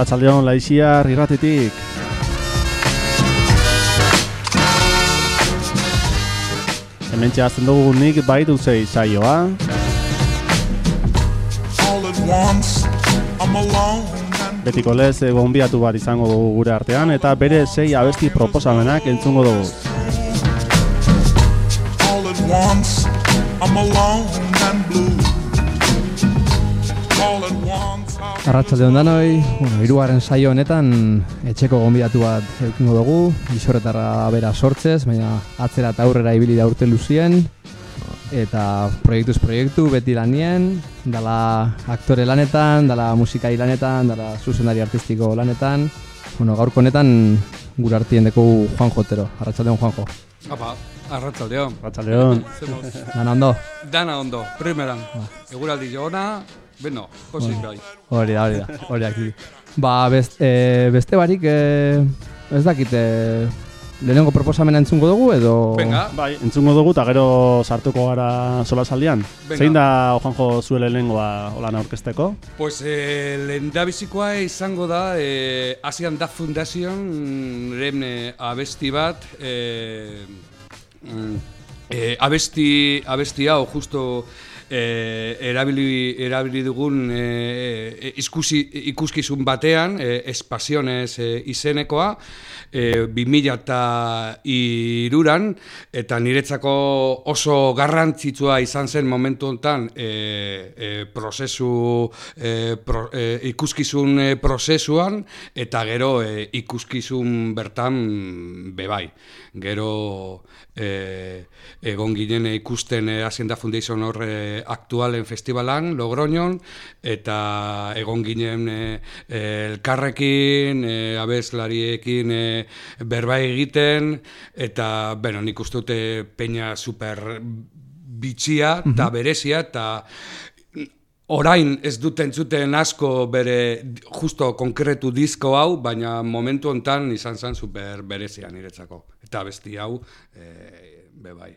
Arratsaldeon Laixiar irratetik. Hemen txazten dugu nik bai duzei saioa. Betiko lez eh, gonbiatu bat izango dugu gure artean eta bere sei abesti proposamenak entzungo dugu. all at once. I'm alone Arratsalde danoi, bueno, hirugarren saio honetan etxeko gonbidatu bat eukingo dugu, isorretara bera sortzez, baina atzera eta aurrera ibili da urte luzien, eta proiektuz proiektu beti lanien, dala aktore lanetan, dala musikai lanetan, dala zuzendari artistiko lanetan, bueno, gaurko honetan gure artien deku Juan Jotero, arratsaldeon Juanjo. Apa. Arratsaldeon. Zemos, Dana ondo? dana ondo, primeran. Eguraldi jona, beno, posik bai. Hori da, hori da, hori da. Ba, best, e, beste barik, e, ez dakit, e, lehenengo proposamena entzungo dugu edo... Venga, Bai, entzungo dugu eta gero sartuko gara solasaldian. Venga. Zein da Juanjo zure lehenengoa holan aurkezteko? pues eh, lehendabizikoa izango da eh, Asian Da Foundation ren eh, abesti bat eh, mm, eh, abesti, abesti hau justo eh, erabili, erabili dugun eh, ikusi, ikuskizun batean, eh, espasiones eh, izenekoa, eh, 2000 eta iruran, eta niretzako oso garrantzitsua izan zen momentu honetan eh, eh, prozesu, eh, pro, eh, ikuskizun eh, prozesuan, eta gero eh, ikuskizun bertan bebai. Gero eh, egon ginen ikusten eh, Hacienda Foundation hor eh, aktualen festivalan, Logroñon, eta egon ginen eh, eh, elkarrekin, eh, abeslariekin eh, berba egiten, eta, bueno, nik uste dute peña super bitxia eta berezia, eta orain ez dut entzuten asko bere justo konkretu disko hau, baina momentu hontan izan zen super berezia niretzako. Eta besti hau, e, bebai.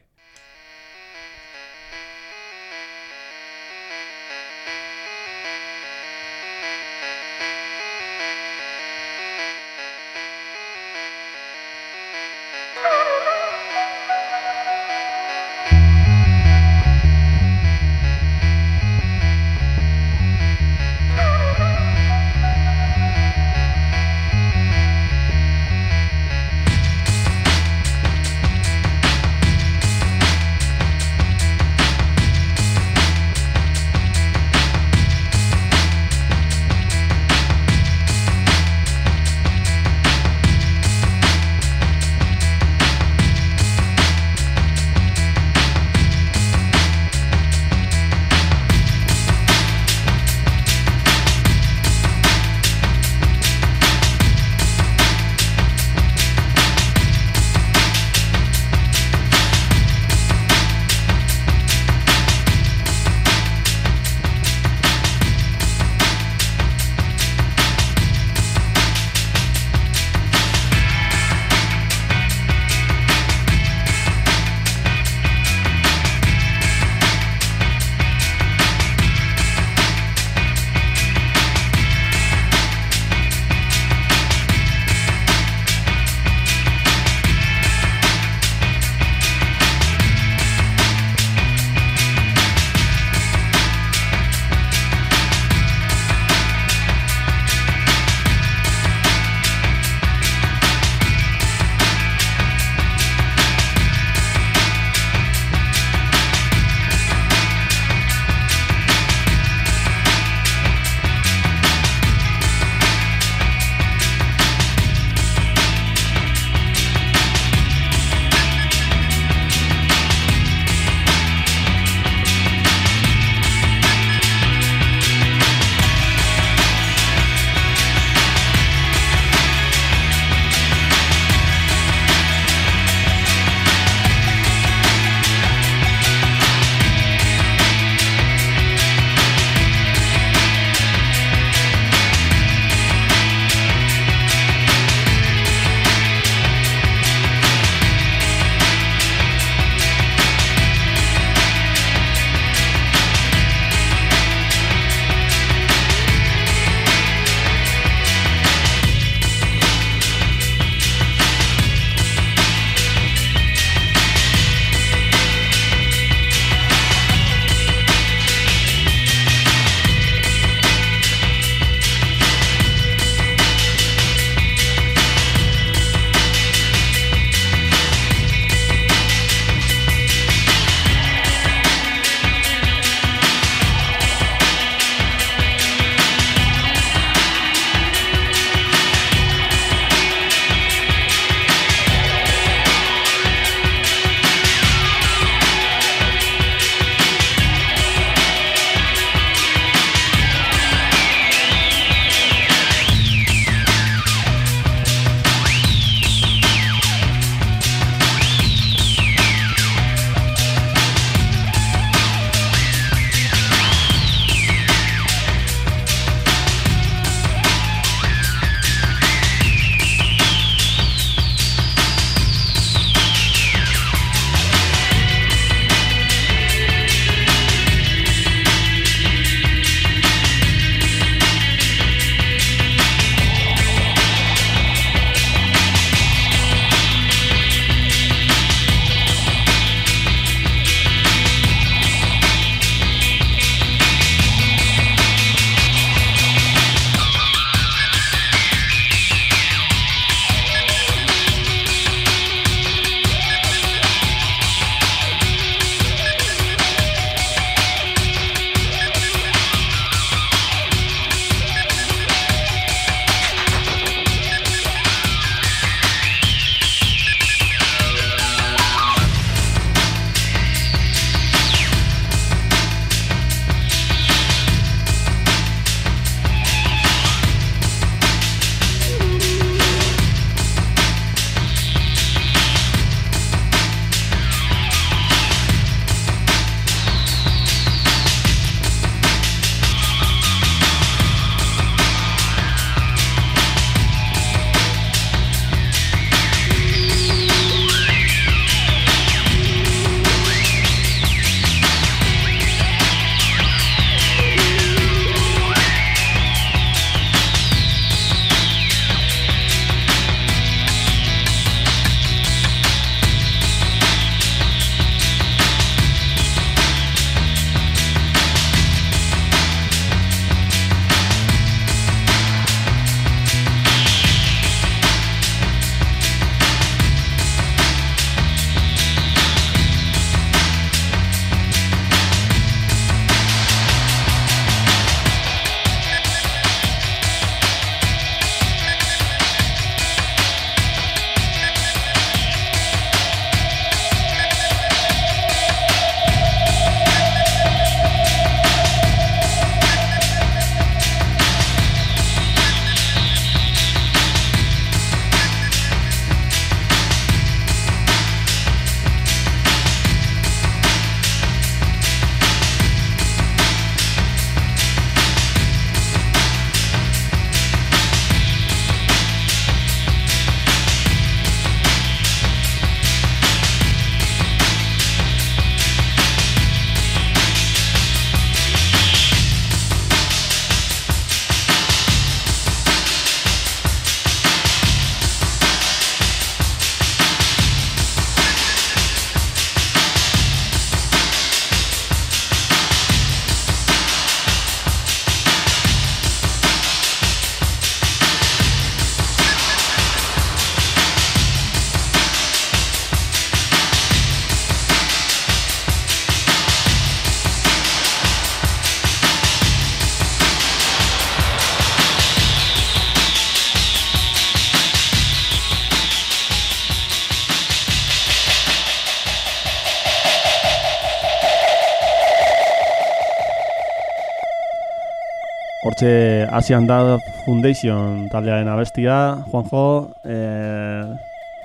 Hortxe Asian da Foundation taldearen abestia, Juanjo, e,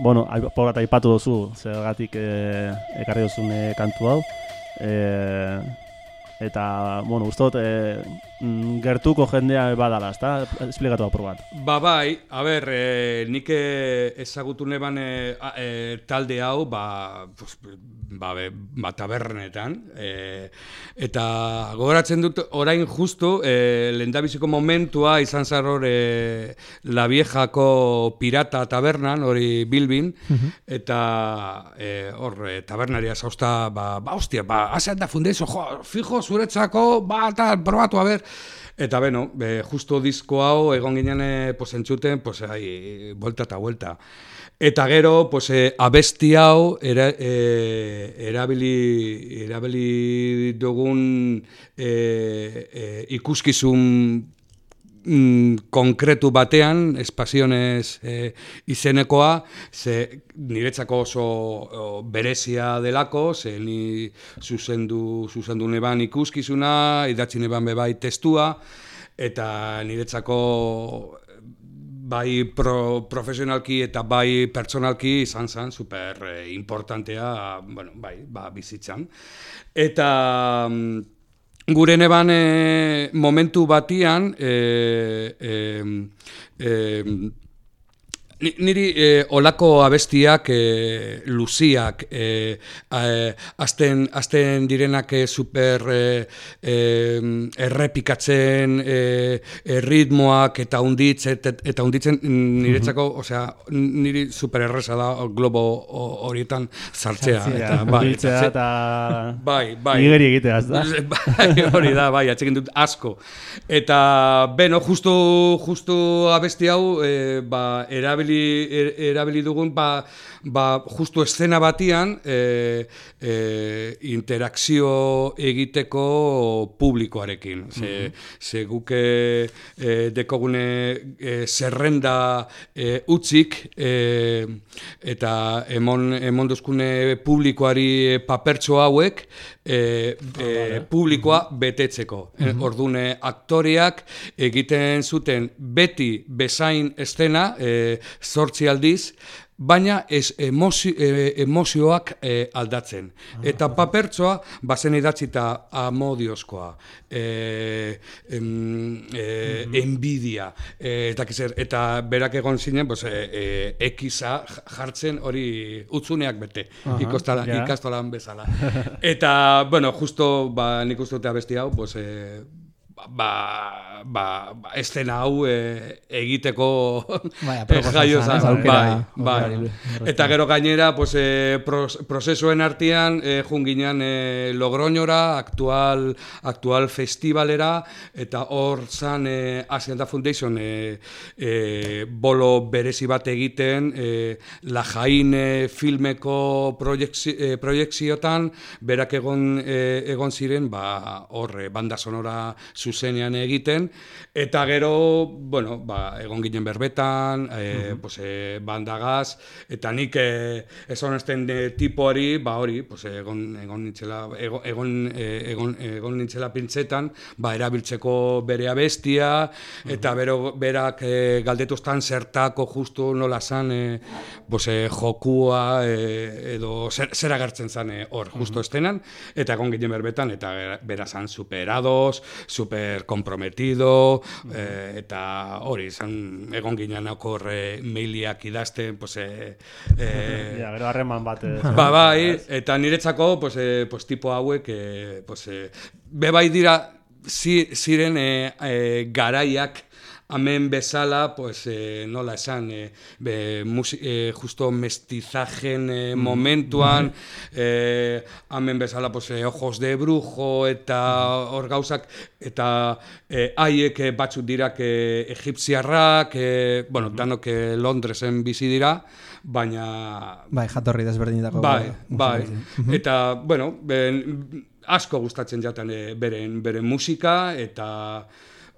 bueno, aipatu bat aipatu duzu, zergatik e, ekarri duzun e, kantu hau. E, eta, bueno, ustot, e, mm, gertuko jendea badala, ezta? Esplikatu apur bat. Ba bai, a ber, e, nik ezagutu neban e, a- e, talde hau, ba, pues, ba, be, ba tabernetan, e, eta gogoratzen dut orain justu, e, lehendabiziko momentua izan zar hor e, La Viejako pirata tabernan, hori Bilbin, eta e, hor e, tabernaria zausta, ba, ba, hostia, ba, hasean da fundeizo, jo, fijo, zuretzako, ba, tal, probatu, a ber, Eta beno, be, justo disko hau egon ginen eh, pues, entzuten, pues, ai, vuelta eta vuelta. Eta gero, pues, eh, abesti hau era, eh, erabili, erabili dugun eh, eh, ikuskizun mm, konkretu batean, espazionez e, izenekoa, ze niretzako oso o, berezia delako, ze ni zuzendu, zuzendu neban ikuskizuna, idatzi neban bebai testua, eta niretzako bai pro, profesionalki eta bai pertsonalki izan zen super eh, importantea, bueno, bai, ba, bizitzan. Eta mm, gure neban eh, momentu batian, eh, eh, eh, Ni- Niri eh, olako abestiak, eh, luziak, eh, eh, azten, azten direnak eh, super eh, eh, errepikatzen eh, eh, ritmoak eta unditz, et, et- eta unditzen mm, niretzako, osea, niri super erresa da globo ho- horietan sartzea. eta, bai, ze- eta Bai, bai. igeri egitea, ez da? bai, hori da, bai, atxekin dut asko. Eta, beno, justu, justu abesti hau, e, ba, erabili, er, erabili dugun, ba, ba, justu eszena batian, e, e, interakzio egiteko publikoarekin. Ze, ze guke e, dekogune e, zerrenda e, utzik, e, eta emon, emon duzkune publikoari e, papertxo hauek, e, e, publikoa betetzeko. E, Ordune aktoreak egiten zuten beti bezain estena, e, zortzi aldiz, baina ez emozio, e, emozioak e, aldatzen. Eta papertzoa bazen idatzita amodiozkoa, e, em, e, enbidia, e, eta, kizer, eta berak egon zinen, pues, e, e, ekiza jartzen hori utzuneak bete, Aha, ikostola, ja. ikastolan bezala. Eta, bueno, justo, ba, nik uste dute abesti hau, pues, e, ba, ba, ba, estena hau e, egiteko Bai, eh, aproposa jaio aukera- bai, bai. aukerari Eta gero gainera, pues, e, pros, prozesuen artean, e, junginan e, Logroñora, aktual, aktual festivalera, eta hor zan e, Asian Da Foundation e, e, bolo berezi bat egiten, e, La Jaine filmeko proiektzi, e, proiektziotan, berak egon, e, egon ziren, ba, hor, banda sonora zuzenean egiten, eta gero, bueno, ba, egon ginen berbetan, e, pues, e, bandagaz, eta nik e, ez honesten de tipoari, ba hori, pues, egon, egon nintzela, egon, egon, egon, egon nintzela pintzetan, ba, erabiltzeko bere abestia, eta bero, berak e, galdetuztan zertako justu nola zan, e, pues, e, jokua, e, edo zer, zer agertzen zan hor, justo estenan, eta egon ginen berbetan, eta bera- bera super comprometido, eh, eta hori, zan egon ginen eh, mailiak idazten, pues, eh, eh, Ja, gero harreman bat. eh, Ba, bai, eta niretzako, pues, eh, pues, tipo hauek, eh, pues, eh, bebai dira, zi, ziren eh, eh, garaiak, hemen bezala, pues, eh, nola esan, eh, be, musi, eh, justo mestizajen eh, momentuan, eh, hemen bezala, pues, eh, ojos de brujo, eta hor gauzak, eta eh, haiek eh, batzuk dirak eh, egipziarrak, eh, bueno, danok eh, Londresen bizi dira, baina Bai, jatorri desberdinetako. Bai, bai. musikarekin. Eta, bueno, ben, asko gustatzen jaten eh, beren, beren musika, eta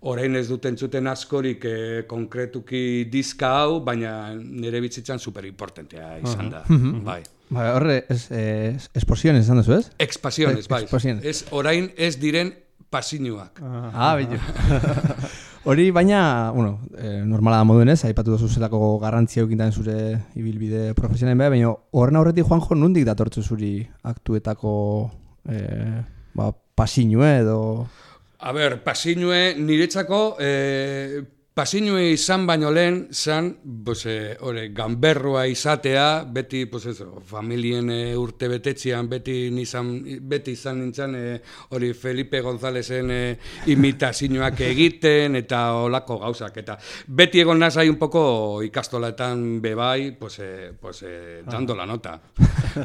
orain ez duten zuten askorik eh, konkretuki diska hau, baina nire bizitzan super importantea izan da. Bai. Bai, horre, es, es, esposiones esan duzu, ez? Expasiones, bai. Expasiones. Ez, orain ez diren pasinuak. Ah, bello. Hori baina, bueno, eh, normala da moduen ez, aipatu duzu zelako garrantzia eukintan zure ibilbide profesionalen beha, baina horren aurretik Juanjo nundik datortzu zuri aktuetako eh, ba, pasinue edo... A ber, pasinue niretzako, eh, pasinue izan baino lehen, zan, pues, eh, ore, gamberroa izatea, beti, pues eso, familien eh, urte betetzean, beti, nizan, beti izan nintzen, eh, hori Felipe Gonzálesen eh, imitazioak egiten, eta olako gauzak, eta beti egon nazai un poco ikastoletan bebai, pues, eh, pues, eh, dando la nota.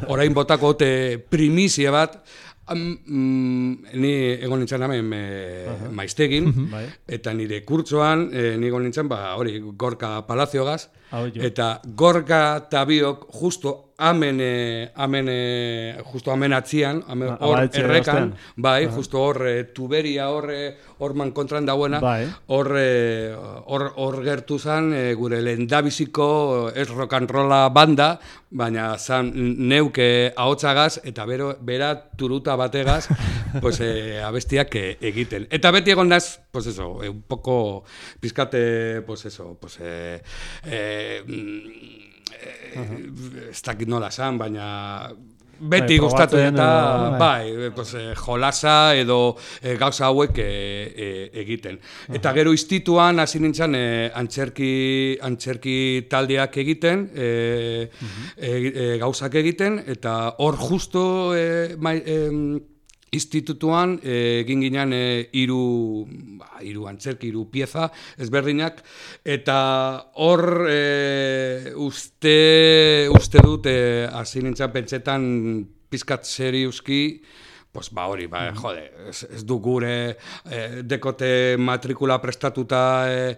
Orain botako ote primizia bat, Am, mm, ni egon nintzen hemen e, maiztegin, Bai. eta nire kurtzoan, e, ni egon nintzen, ba, hori, Gorka Palaziogaz, Hau jo. eta Gorka tabiok justo amen, amen, e, justo amen atzian, amen, Ba, hor abaetxe errekan, bai, justo hor e, tuberia hor, e, hor man kontran dauena, Bai. hor, hor, hor gertu zan e, gure lehendabiziko ez rock and rolla banda, baina zan neuke ahotsagaz eta bero, bera turuta bategaz pues, e, abestiak e, egiten. Eta beti egon naz, pues eso, un poco pizkate, pues eso, pues, e, e, ez dakit nola zan, baina beti Bai, gustatu probatzen eta bai. bai, e, pues, e, jolasa edo e, gauza hauek e, e, egiten. Eta gero instituan hasi nintzen e, antzerki, antzerki taldeak egiten, e, e, e, gauzak egiten, eta hor justo e, mai, institutuan eh, egin ginen e, hiru ba, hiru antzerki, hiru pieza ezberdinak eta hor e, uste uste dut e, hasi nintzen pentsetan pizkat seriuski Pues ba hori, ba, jode, ez, ez du gure eh, dekote matrikula prestatuta eh,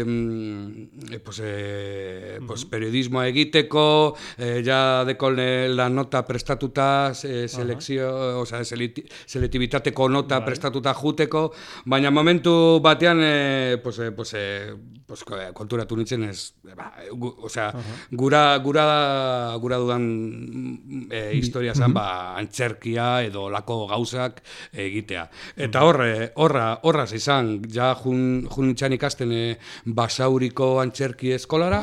em, eh, pues, eh, pues periodismoa egiteko, eh, ja dekone la nota prestatuta, eh, selekzio, osea, seliti, selektibitateko nota prestatuta juteko, baina momentu batean, eh, pues, eh, pues, eh, pues, eh, konturatu nintzen ez, ba, gu, osea, gura, gura, gura dudan eh, historia zen, ba, antzerkia edo lako gauzak egitea. Eta horre, horra, horraz izan, ja jun, jun ikasten eh, basauriko antzerki eskolara,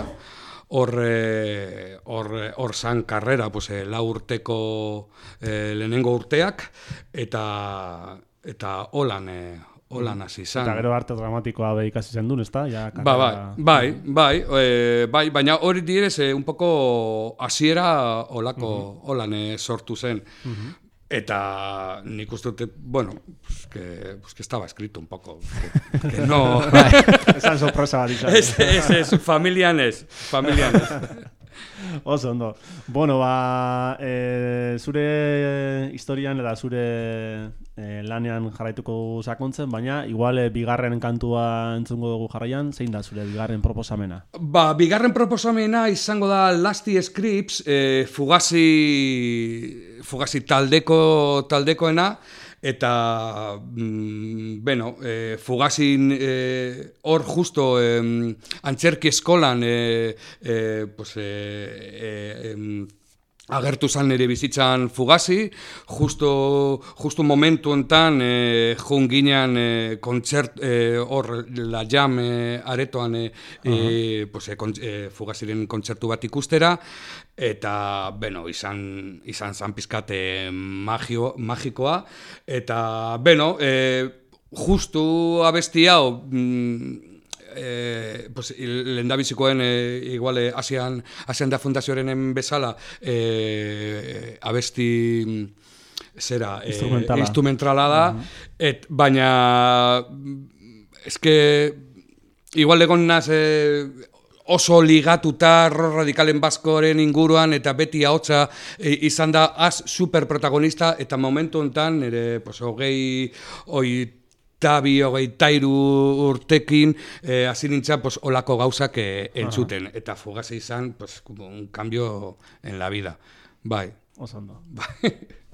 hor eh, hor hor zan karrera pues eh, lau urteko eh, lehenengo urteak eta eta holan eh, holan hasi izan. Eta gero arte dramatikoa be ikasi zen duen, ezta? Ja, Ba, bai, bai, bai, e, bai, baina hori direz e, un poco hasiera olako holan eh, sortu zen. Eta nik uste dute, bueno, pues que, pues que estaba escrito un poco, que, que no... Esan sorpresa bat izan. es, es, es, familian ez, familian ez. Oso ondo. Bueno, ba, e, zure historian eta zure e, lanean jarraituko sakontzen, baina igual e, bigarren kantua entzungo dugu jarraian, zein da zure bigarren proposamena? Ba, bigarren proposamena izango da Lasty Scripts, eh, fugazi, fugazi taldeko, taldekoena, eta, mm, bueno, eh, fugazin eh, hor justo eh, antzerki eskolan, eh, eh, pues, eh, em, agertu zan nire bizitzan fugazi, justo, justo momentu enten eh, jun ginean eh, kontzert, eh, hor la jam eh, aretoan eh, eh, pues, eh, kon, eh, fugaziren kontzertu bat ikustera, eta, bueno, izan, izan zan pizkate magio, magikoa, eta, bueno, eh, justu abesti hau, mm, eh, pues, lehendabizikoen eh, igual eh, Asian, Asian da Fundazioaren bezala eh, abesti mm, zera Instrumentala. instrumentala da, et, baina mm, eske igual egon naz eh, oso ligatuta radikalen baskoren inguruan eta beti ahotsa e, izan da az superprotagonista eta momentu hontan ere pues, hogei oi tabi hogei tairu urtekin eh, hasi nintzen pues, olako gauzak eh, entzuten. Eta fugazi izan pues, como un cambio en la vida. Bai. Oso ondo.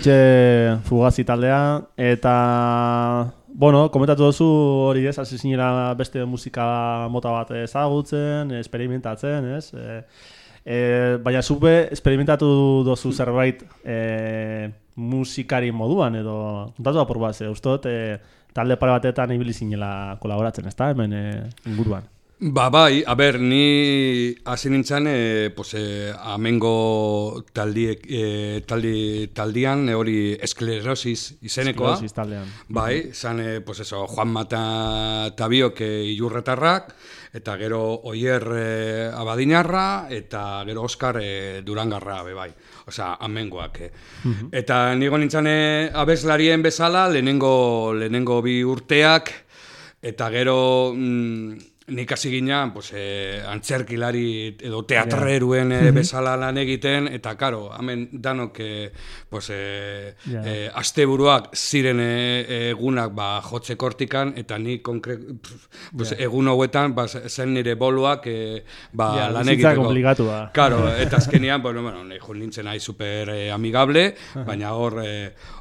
Hortxe fugazi taldea, eta, bueno, komentatu duzu hori ez, hasi zinela beste musika mota bat ezagutzen, esperimentatzen, ez? E, e, baina zube esperimentatu dozu zerbait e, musikari moduan, edo, kontatu da por bat, ustot, e, talde pare batetan ibili zinela kolaboratzen, ez hemen e, inguruan. Ba, bai, a ber, ni hasi nintzen, e, pues, e, amengo taldiek, e, taldi, taldian, e, hori esklerosis izenekoa. Esklerosis taldean. Bai, zan, e, pues eso, Juan Mata Tabiok e, ilurretarrak, eta gero Oier e, Abadinarra, eta gero Oskar e, Durangarra, be, bai. Osea, amengoak. E. Eta nigo nintzen e, abeslarien bezala, lehenengo, lehenengo bi urteak, eta gero... Mm, nik hasi ginean, pues, eh, antzerkilari edo teatreruen yeah. bezala lan egiten, eta karo, hemen danok eh, pues, eh, yeah. eh, asteburuak ziren egunak ba, jotze kortikan, eta ni konkret, pues, yeah. egun hauetan ba, zen nire boluak eh, ba, yeah, lan egiteko. da. Karo, eta azkenian, bueno, bueno, nintzen nahi super amigable, baina hor...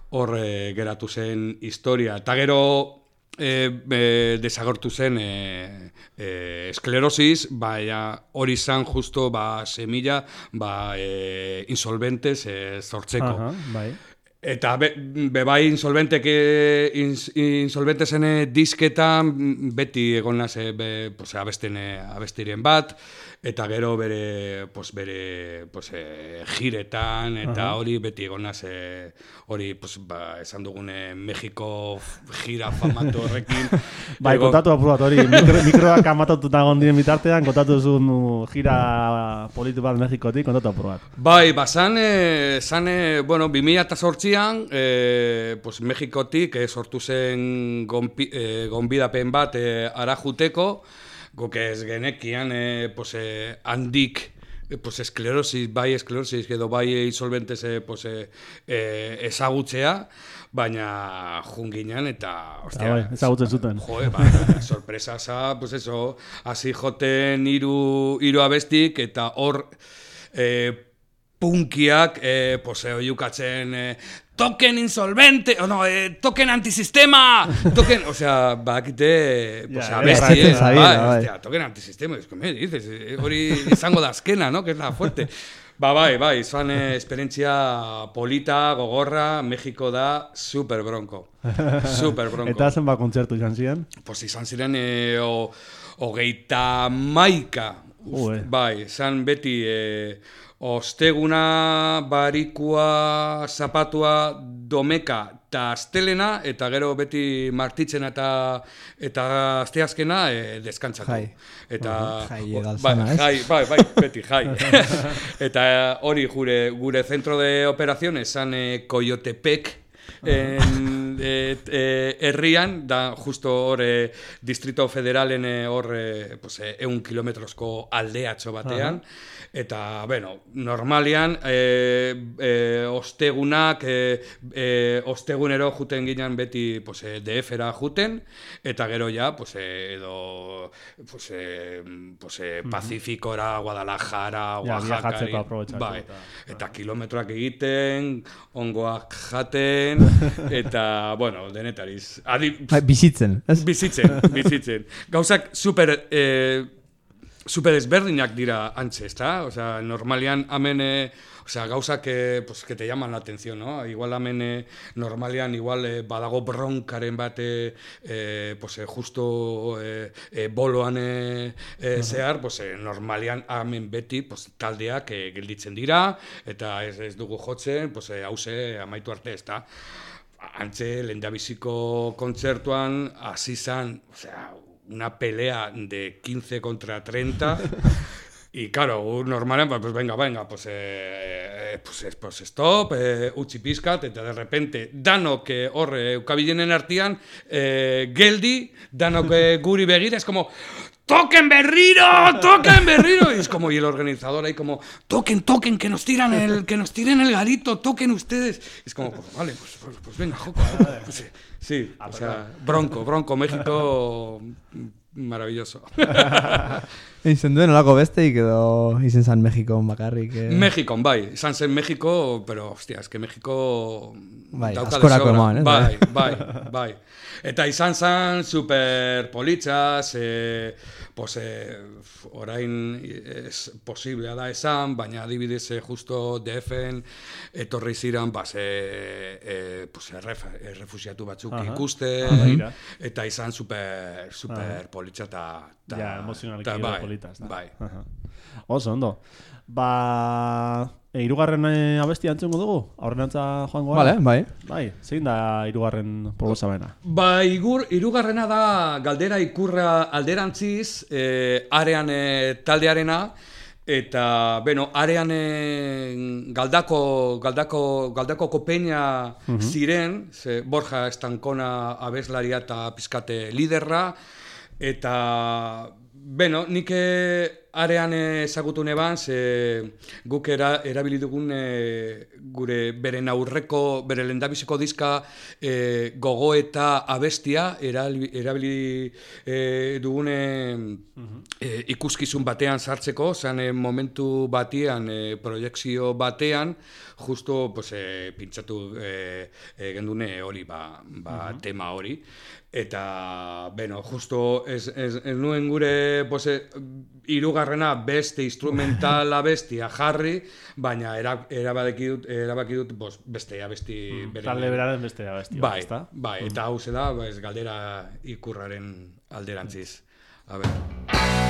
Hor geratu zen historia. Eta gero e, e, desagortu zen e, e, esklerosis, baina hori izan justo ba, semilla ba, e, insolventes e, zortzeko. Aha, bai. Eta be, bai insolventek ins, insolventesen disketan beti egon nase be, pues, abesten, abestiren bat, eta gero bere pues, bere pues, e, jiretan eta hori beti egon e, hori pues, ba, esan dugune Mexiko jira famatu horrekin. Bai, Ego... kontatu apurat hori mikro, mikroak amatatuta gondien bitartean kontatu zuen jira politu bat Mexikotik kontatu apurat bai, ba, zan, e, zan e, bueno, 2008an e, pues, Mexikotik e, sortu zen gonbi, e, gonbidapen bat e, arajuteko guk ez genekian e, pues, e, handik e, pues, esklerosis, bai esklerosis edo bai insolventes e, pues, e, e, ezagutzea, baina junginan eta ostia, bai, ezagutzen zuten. Jo, ba, sorpresa za, pues eso, hasi joten hiru hiru abestik eta hor eh punkiak eh pues oiukatzen eh, token insolvente, o no, eh, token antisistema, token, o sea, bakite, pues yeah, a eh, bai, bai. hostia, token antisistema, es que me dices, eh, hori izango da azkena, no, que es la fuerte. Ba, bai, bai, izan eh, esperientzia polita, gogorra, Mexiko da, super bronco. Super bronco. Eta zen ba kontzertu izan ziren? Pues izan ziren, eh, o, hogeita maika Jo, eh. Bai, zan beti e, osteguna, barikua, zapatua, domeka eta astelena, eta gero beti martitzena eta eta asteazkena e, deskantzatu. Jai. Eta, Jai bai, egaltzana, ez? jai, bai, bai, beti, jai. eta hori gure, gure centro de operaciones, zan e, Coyotepec, en, et, e, herrian, da justo hor e, Distrito Federalen hor e, pues, e, eun kilometrozko aldeatxo batean, eta, bueno, normalian, e, e, ostegunak, e, e, ostegunero juten ginen beti pues, e, DF-era juten, eta gero ja, pues, e, edo, pues, e, pues, e, Pacificora, Guadalajara, Ja, Oaxaca, aprobetxatu bai, eta- eta kilometroak egiten, ongoak jaten, eta, bueno, denetariz. Adi, Bai, bizitzen, ez? bizitzen, bizitzen. Gauzak super, eh, super ezberdinak dira antxe, ezta? Osea, normalian hemen, eh, osea, gauzak eh, pues, que te llaman la atención, no? Igual hemen eh, normalian igual eh, badago bronkaren bat eh, eh, pues, eh, justo eh, eh, boloan eh, eh, zehar, pues, eh, normalian hemen beti pues, taldeak eh, gelditzen dira, eta ez, ez dugu jotzen, pues, eh, hause amaitu arte, ezta? Antxe, lehendabiziko kontzertuan, hasi zan, osea, una pelea de 15 contra 30, y claro, gu normalen, pues venga, venga, pues, eh, eh, pues, pues stop, eh, utzi pizkat, eta de repente, danok hor eh, eukabilenen artian, eh, geldi, danok eh, guri begira, es como, toquen berriro, toquen berriro. Y es como, y el organizador ahí como, toquen, toquen, que nos tiran el, que nos tiren el garito, toquen ustedes. Y es como, pues vale, pues, pues, pues venga, Joco. Sí, sí, o sea, bronco, bronco, México, maravilloso. Izen duen olako besteik edo izen zan Mexiko bakarrik. Eh? México, bai, izan zen México, pero, hostia, es que México... Bai, askorako eman, ez? Bai, bai, bai. Eta izan zen super politzaz, eh, pues, eh, orain es posiblea da esan, baina adibidez eh, justo DF-en etorri ziren, bas, eh, eh, pues, erref, errefusiatu batzuk Aha. ikusten, Ah, begira. eta izan super, super politza eta... Ja, emozionalki bai, polita, ezta? Bai. Aha. Oso, ondo. Ba, e, irugarren eh, abestia entzungo dugu? Aurrenantza joango Vale, gara? bai. Bai, zein da irugarren proposamena? Ba, igur, irugarrena da galdera ikurra alderantziz, eh, arean eh, taldearena, eta, bueno, arean eh, galdako, galdako, galdako kopeina ziren, ze Borja Estankona abeslaria eta pizkate liderra, eta, Beno, nik eh, arean ezagutu neban, ze guk era, erabili dugun eh, gure beren aurreko, bere lendabiziko diska eh, gogo eta abestia erabili, erabili eh, dugune eh, ikuskizun batean sartzeko, zan eh, momentu batean, eh, proiekzio batean, justo pues, eh, pintzatu eh, eh, gendune hori, ba, ba tema hori. Eta, bueno, justo ez, ez, ez nuen gure pues, eh, hirugarrena beste instrumental abestia jarri, baina era, erabaki dut, erabaki dut pues, beste abesti beren- Talde beraren beste abestia, Bai, ezta? bai, eta hau da, ba, galdera ikurraren alderantziz. A ber.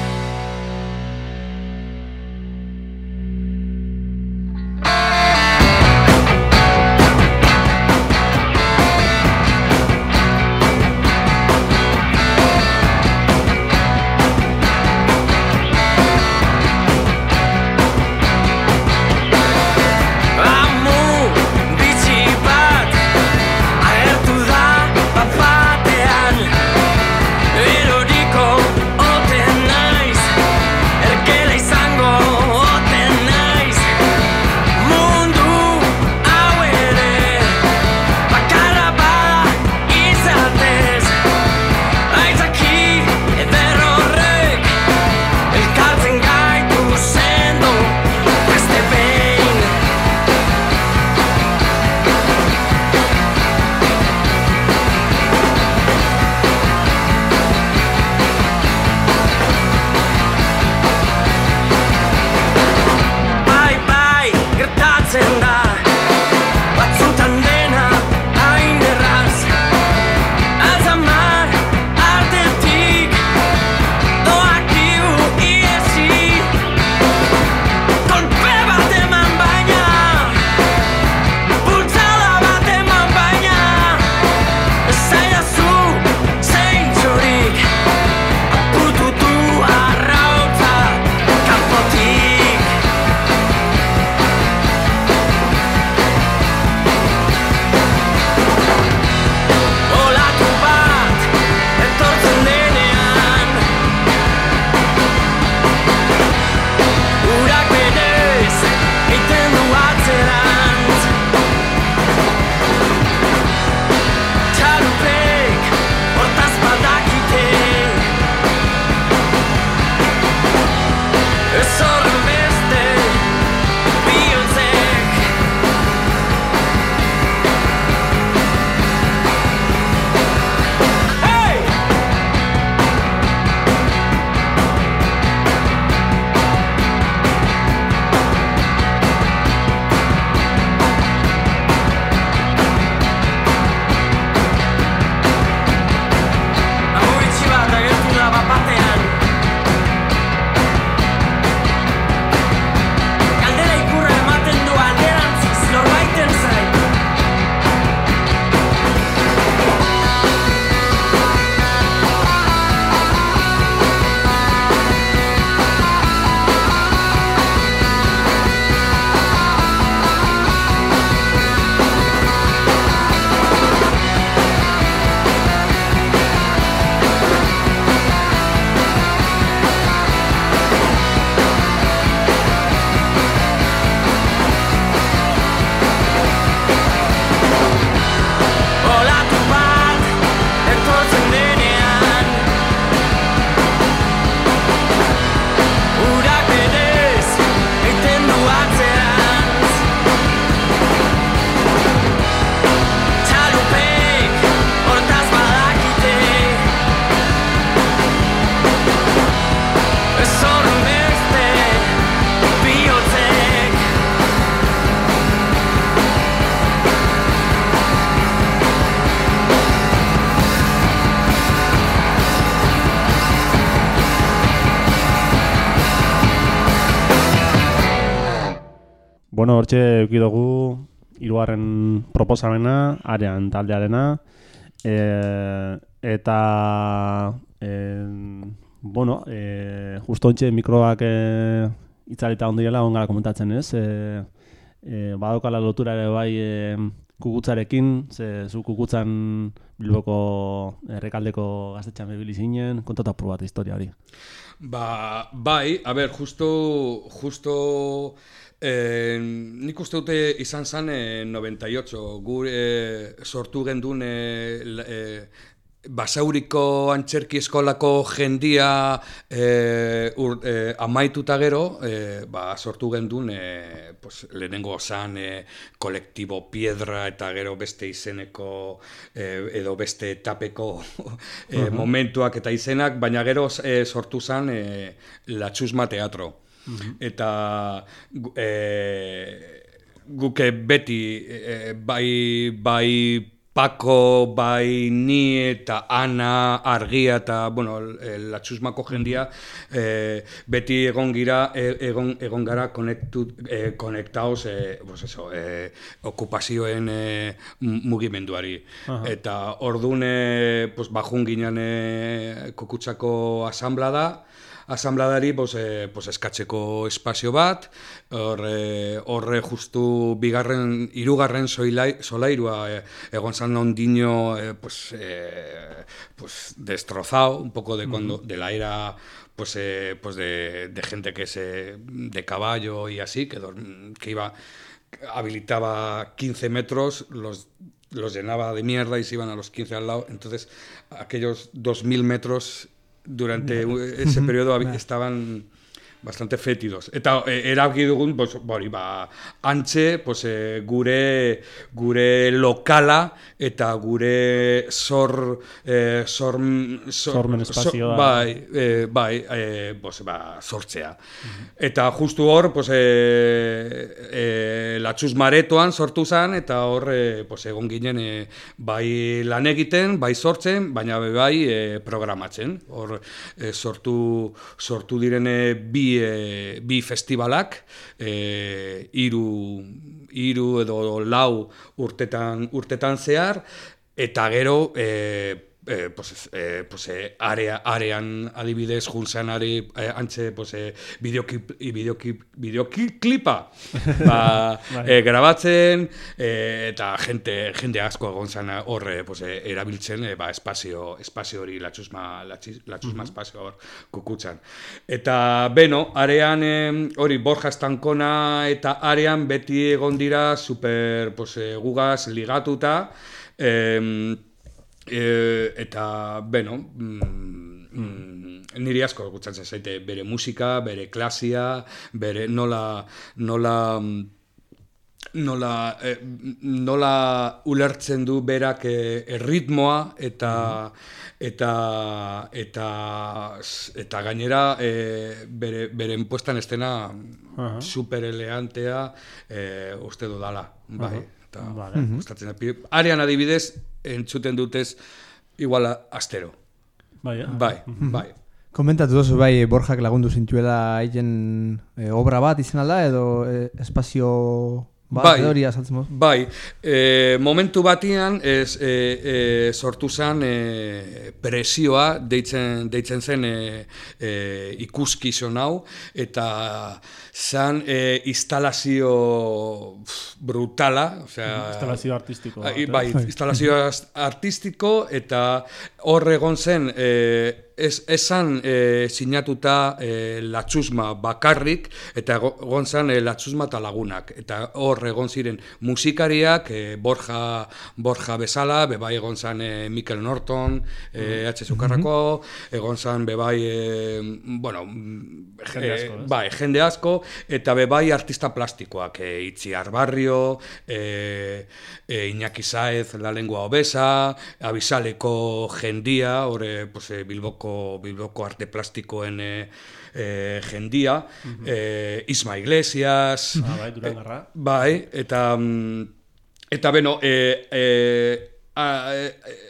Hortxe euki dugu hirugarren proposamena, arean taldearena, e, eta e, bueno, e, justo ontxe mikroak e, itzalita ondo dela ongara komentatzen ez, e, e, badokala lotura ere bai e, kukutzarekin, ze zu kukutzan Bilboko errekaldeko gaztetxean bebili zinen, kontatu apur bat historia hori. Ba, bai, a ber, justo, justo eh, nik uste dute izan zen eh, 98, gure eh, sortu gendun la- eh, Basauriko antzerki eskolako jendia e, ur, e, amaituta gero, e, ba, sortu gendun, e, pues, lehenengo zan e, kolektibo piedra eta gero beste izeneko e, edo beste etapeko e, momentuak eta izenak, baina gero e, sortu zan e, Latxusma Teatro. Eta gu- e, guke beti e, bai, bai Pako, bai ni eta Ana, Argia eta, bueno, e, latxusmako jendia, e, beti egon gira, e, egon, egon gara konektu, e, konektaos, e, pues eso, e, okupazioen e, mu- mugimenduari. Eta orduan, e, pues, bajun ginen e, kukutsako asamblada, asambladari pues, eh, pues eskatzeko espazio bat, horre, horre justu bigarren, hirugarren soilai, solairua eh, egon zan ondino eh, pues, pues destrozado, un poco de, cuando, de la era pues, eh, pues de, de gente que se de caballo y así, que iba habilitaba 15 metros, los los llenaba de mierda y se iban a los 15 al lado. Entonces, aquellos 2.000 metros durante ese periodo estaban bastante fétidos. Eta e, erabaki dugun, pues, hori, ba, antxe, pues, e, gure, gure lokala eta gure zor, e, zor, zor, Sormen espazioa. bai, e, bai, e, pues, ba, sortzea. Eta justu hor, pues, e, e, latxuz maretoan sortu zen, eta hor, e, pues, egon ginen, e, bai lan egiten, bai sortzen, baina bai e, programatzen. Hor, e, sortu, sortu direne bi, e, bi festivalak, e, iru, iru edo lau urtetan, urtetan zehar, eta gero, e, eh, pues, eh, pues, eh, area, arean adibidez juntzen ari eh, antxe pues, eh, bideoklip, bideoklip, bideoklipa ba, eh, grabatzen eh, eta jente, jende asko egon zen horre pues, erabiltzen eh, ba, espazio, espazio hori latxusma, latxis- latxusma espazio hor kukutzan. Eta beno, arean eh, hori Borja Estankona eta arean beti egon dira super pues, eh, gugaz ligatuta eh, E, eta, beno, mm, mm, niri asko gustatzen zaite bere musika, bere klasia, bere nola, nola, mm, nola, eh, nola ulertzen du berak eh, erritmoa eta eta eta eta gainera eh, bere beren puestan estena Aha. super elegantea eh, uste dudala. Bai eta Vale. gustatzen da. Arean adibidez entzuten dutez igual astero. Bai, eh? bai bai. Komentatu duzu bai Borjak lagundu zintuela haien e, obra bat izan alda edo e, espazio bat Bai. hori azaltzen moz? Bai, e, momentu batian ez, e, e, sortu zen e, presioa deitzen, deitzen zen e, e, ikuskizon hau eta zan e, instalazio brutala, osea, Instalazio artistiko. Bat, bai, instalazio az- artistiko eta hor egon zen e, ez, esan e, sinatuta e, latxusma bakarrik eta ego- egon zen e, latxusma eta lagunak eta hor egon ziren musikariak e, Borja, Borja bezala bebai egon zen e, Mikel Norton e, H. Zukarrako egon zen bebai e, bueno Jende e, asko, ez? bai, jende asko, eta bebai artista plastikoak, e, Itziar Barrio, e, e, Iñaki Saez, La Lengua Obesa, Abisaleko jendia, hore, pues, e, Bilboko, Bilboko arte plastikoen e, e, jendia, e, Isma Iglesias, Ah, bai, Durangarra. Bai, eta mm, eta beno, e, e, a, e,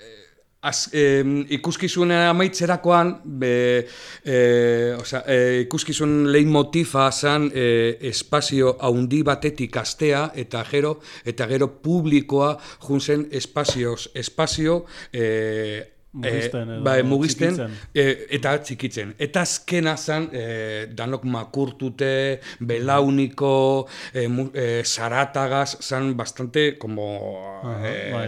Az, eh, ikuskizun amaitzerakoan, be, eh, osea, eh, ikuskizun leitmotifa zen eh, espazio haundi batetik astea eta gero eta gero publikoa junzen espazioz, espazio eh, Mugisten edo bai, mugisten eh, eta txikitzen. Eta azkena zen, eh, danok makurtute, belauniko, mu, eh, zaratagaz, zen bastante, como... eh, bai.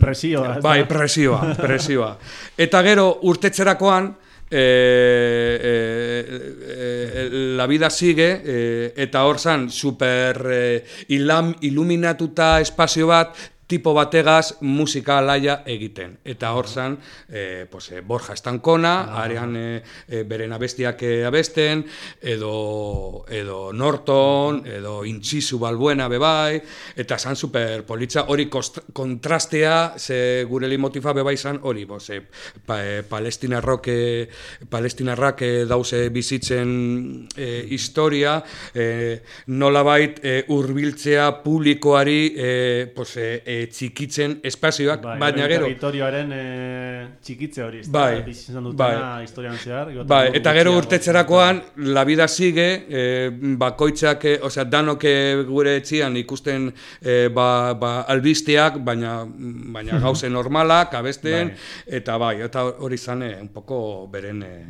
Presioa, Bai, presioa, presioa. Eta gero, urtetzerakoan, eh, eh, eh, la vida sigue, eh, eta hor zan, super eh, ilam, iluminatuta espazio bat, tipo bategaz musika alaia egiten. Eta hor zan, eh, pues, eh, Borja Estankona, arean eh, eh, beren abestiak abesten, edo, edo Norton, edo Intxizu Balbuena bebai, eta zan super politza, hori kost- kontrastea, ze gure limotifa bebai zan, hori, boz, eh, pa, eh, palestinarrok, eh, palestinarrak eh, dauze bizitzen eh, historia, eh, nolabait eh, hurbiltzea publikoari eh, pues, eh, txikitzen espazioak, Bai, baina gero, territorioaren eh, txikitze hori, ez Bai, da, izan dutena bai. historian zehar. Bai, eta gero urtetzerakoan, la vida sigue, eh, bakoitzak, eh, osea, danok gure etxian ikusten eh, ba, ba, albisteak, baina, baina gauze normalak, abesten, Bai. eta bai, eta hori zan, un poco beren eh,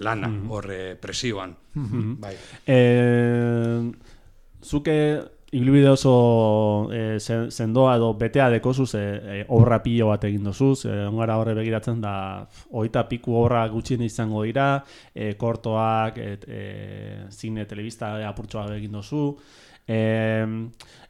lana, Mhm. hor eh, presioan. Bai. Eh, zuke ibilbide oso eh, zen- edo betea dekozuz eh, eh, obra pilo bat egin dozuz, eh, ongara horre begiratzen da oita piku obra gutxien izango dira, eh, kortoak, et, eh, zine, telebista apurtxoa egin dozu, Eh,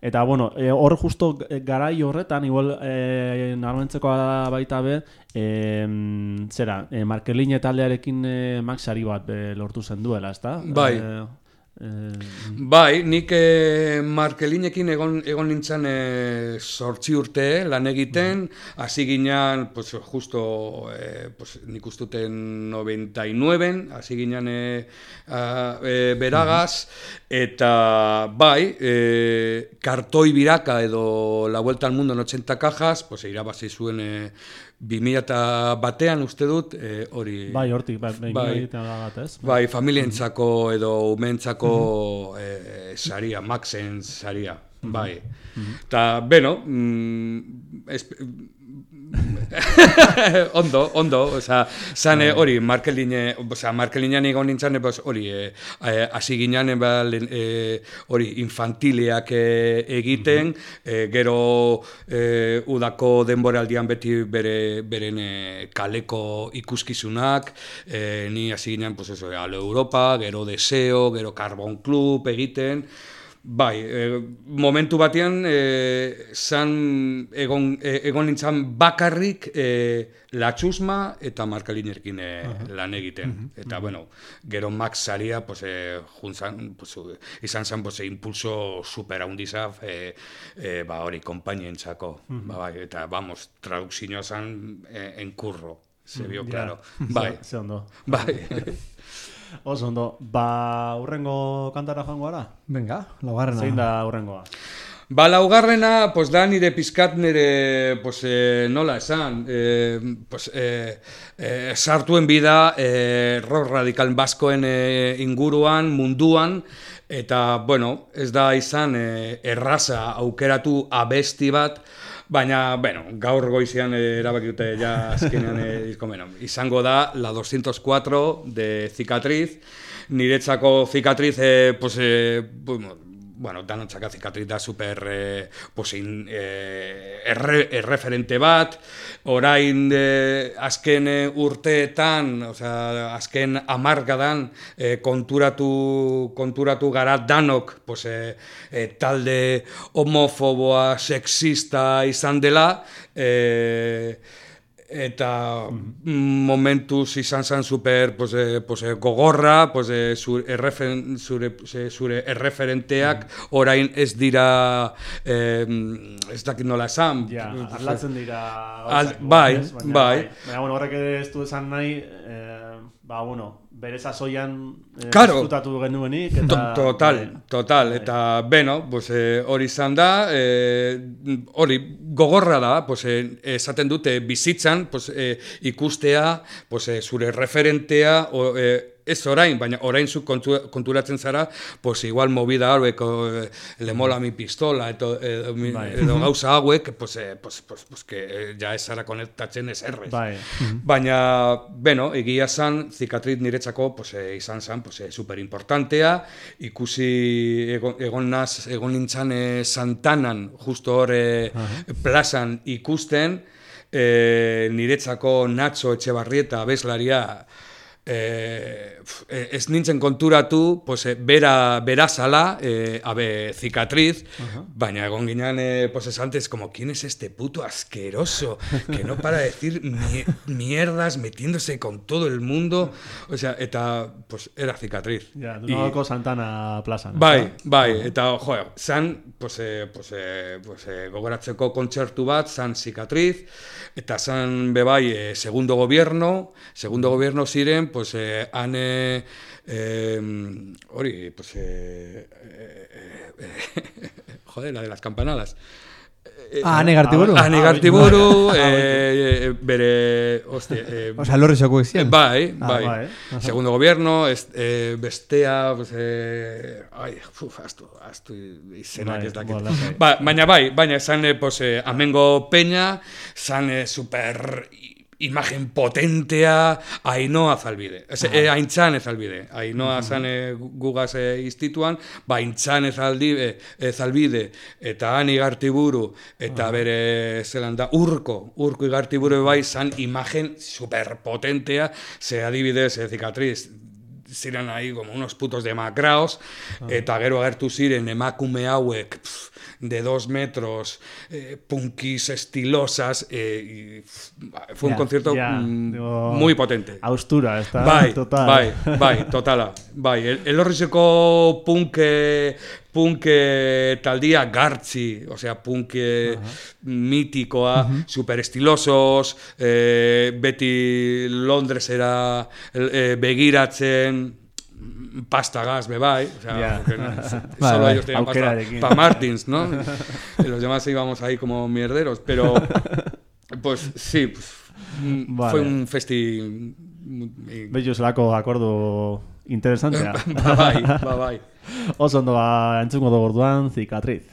eta bueno, eh, hor justo garai horretan igual eh, nabarmentzekoa baita be, eh, zera, eh, Markeline taldearekin eh, Max sari bat eh, lortu zen duela, ezta? Bai. Eh, Bai, nik eh, Markelinekin egon, egon nintzen eh, sortzi urte lan egiten, hasi ginean, pues, justo, eh, pues, nik ustuten 99, hasi ginean eh, a, eh, beragaz, eta bai, eh, kartoi biraka edo La Vuelta al Mundo en 80 cajas, pues, irabazi zuen eh, 2000 eta batean uste dut, eh, hori... bai, hortik, bai, bai, Bai. bat, ez? Bai, familientzako edo umentzako eh, saria, Maxen saria, bai. Ta, beno, mm, ondo, ondo, osea, zane hori, Markeline, osea, Markelinean egon nintzen, eh, hori, eh, eh, hasi ginen, eh, ba, eh, hori, infantileak eh, egiten, eh, gero eh, udako denboraldian beti bere, beren eh, kaleko ikuskizunak, eh, ni hasi ginen, pues eso, Alo Europa, gero Deseo, gero Carbon Club egiten, Bai, e, momentu batean e, zan egon, e, egon nintzen bakarrik e, latxusma eta markalinerekin e, lan egiten. Eta, bueno, gero Max saria, pues, e, juntzan, pues, izan zen pues, impulso super handiza, e, e, ba, hori, konpainientzako. ba, bai, eta, vamos, tradukzioa zen e, en curro, se vio, Ja. claro. Bai, ze ondo. bai. Oso ondo. Ba, urrengo kantara joango gara? Venga, laugarrena. Zein da urrengoa? Ba, laugarrena, pues, da nire pizkat nire, pues, eh, nola esan, eh, pues, eh, eh, sartuen bida eh, rock radikal baskoen eh, inguruan, munduan, eta, bueno, ez da izan eh, erraza aukeratu abesti bat, Baina, bueno, gaur goizean eh, erabaki dute ja azkenean eh, disko, bueno, izango da la 204 de Cicatriz, niretzako Cicatriz, eh, pues, eh, bueno, danontzaka Cicatriz da super eh, pues, in, eh, erre, erreferente bat, orain eh, azken urteetan, osea, azken amargadan eh, konturatu, konturatu gara danok pues, eh, eh, talde homofoboa, sexista izan dela, eh, eta momentuz izan zen super pues, eh, pues, eh, gogorra, pues, eh, zure, erreferen, zure, zure erreferenteak orain ez dira eh, ez dakit nola esan. Ja, aldatzen dira Al- bai, ez? Baina, bai. Baina, bueno, horrek ez du esan nahi, eh, ba, bueno, bere sasoian eh, Claro. genuenik, eta... Total, bai, total, eta beno, pues, eh, hori izan da, eh, hori gogorra da, pues, eh, esaten dute bizitzan, pues, eh, ikustea, pues, eh, zure referentea, o, eh, ez orain, baina orain zu kontu, konturatzen zara, pues igual movida hauek, eh, le mola mi pistola, eto, edo, mi- Bai. edo gauza hauek, pues, eh, pues, pues, pues, que eh, ja ez zara konektatzen ez errez. Bai, Baina, beno, egia zan, zikatriz niretzako pues, izan zen pues, e, superimportantea, ikusi egon, egon, naz, egon nintzen e, Santanan, justo hor e, plazan ikusten, e, niretzako Nacho Etxebarrieta abeslaria, e, pf, e, ez nintzen konturatu, pues, e, bera, bera zala, e, abe, zikatriz, baina egon ginen, e, pues, es antes, como, ¿quién es este puto asqueroso? Que no para de decir mi- mierdas metiéndose con todo el mundo, o sea, eta, pues, era zikatriz. ja, Y- Dunagoko Santana plazan. Bai, bai, eta jo, zan, pues, eh, pues, eh, pues, eh, gogoratzeko kontzertu bat, zan zikatriz, eta zan bebai eh, segundo gobierno, segundo gobierno ziren, pues, eh, han, eh, eh, hori, pues, eh, eh, eh, joder, la de las campanadas. Ah, negartiburu. Ah, Ane Gartiburu, eh, eh, bere, hostia, eh, Osea, lorri zoko izien. Bai, Ah, bai. bai. Segundo gobierno, est, eh, bestea, pues, eh, ai, uf, astu, astu izenak Bai, ez dakit. lasai. Ba, baina bai, baina zan, eh, pues, eh, amengo peña, zan eh, super imagen potentea, Ainoa zalbide. Ez, eh, aintzan ez zalbide. Ainoa eh, gu- gugaz eh, instituan, ba, aintzan ez aldi, eh, eh, zalbide, eta han igartiburu, eta bere zelan da, urko, urko igartiburu bai, zan imagen superpotentea, ze adibidez, eh, zikatriz, ziren ahí como unos putos demacraos, eta gero agertu ziren emakume hauek pf, de dos metros, eh, punkis estilosas, eh, y, fue un Ya, concierto ya, mm, digo, muy potente. Austura, da, Bai, total. bai, bai, totala. Bai, el, elorrizeko punk, punk taldia gartzi, osea, punk eh, mitikoa, super estilosos, eh, beti Londresera eh, begiratzen, pastagaz bebai, o sea, Ya. porque Bai, solo bai, ellos tenían pasta aukerarekin. pa Martins, ¿no? Y los demás íbamos ahí como mierderos, pero pues sí, pues, mm, Vale. fue un festi mm, Bello zelako akordu interesantea. Ba bai, ba bai. Oso ondo ba, entzungo dugu orduan, zikatriz.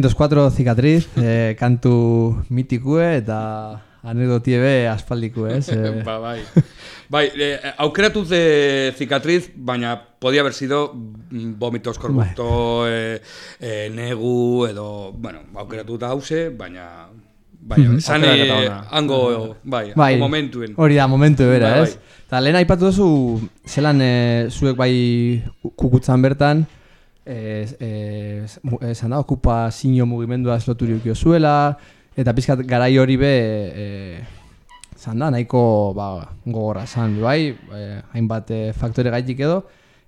204 cicatriz, eh, kantu mitikue eta anedotie be aspaldiku, ez? Eh? ba, bai. Bai, eh, aukeratu ze cicatriz, baina podia haber sido mm, vomitos corrupto, bai. eh, eh, negu, edo, bueno, aukeratu da hause, baina... Baina, zane hango, bai, bai momentuen. Hori da, momentu bera, bai, ez? Bai. Eta lehen aipatu duzu, zelan eh, zuek bai kukutzan bertan, eh, mu- esan da, okupazio mugimendua esloturik zuela, eta pizkat garai hori be, eh, zan da, nahiko ba, gogorra zan, bai, eh, hainbat eh, faktore gaitik edo,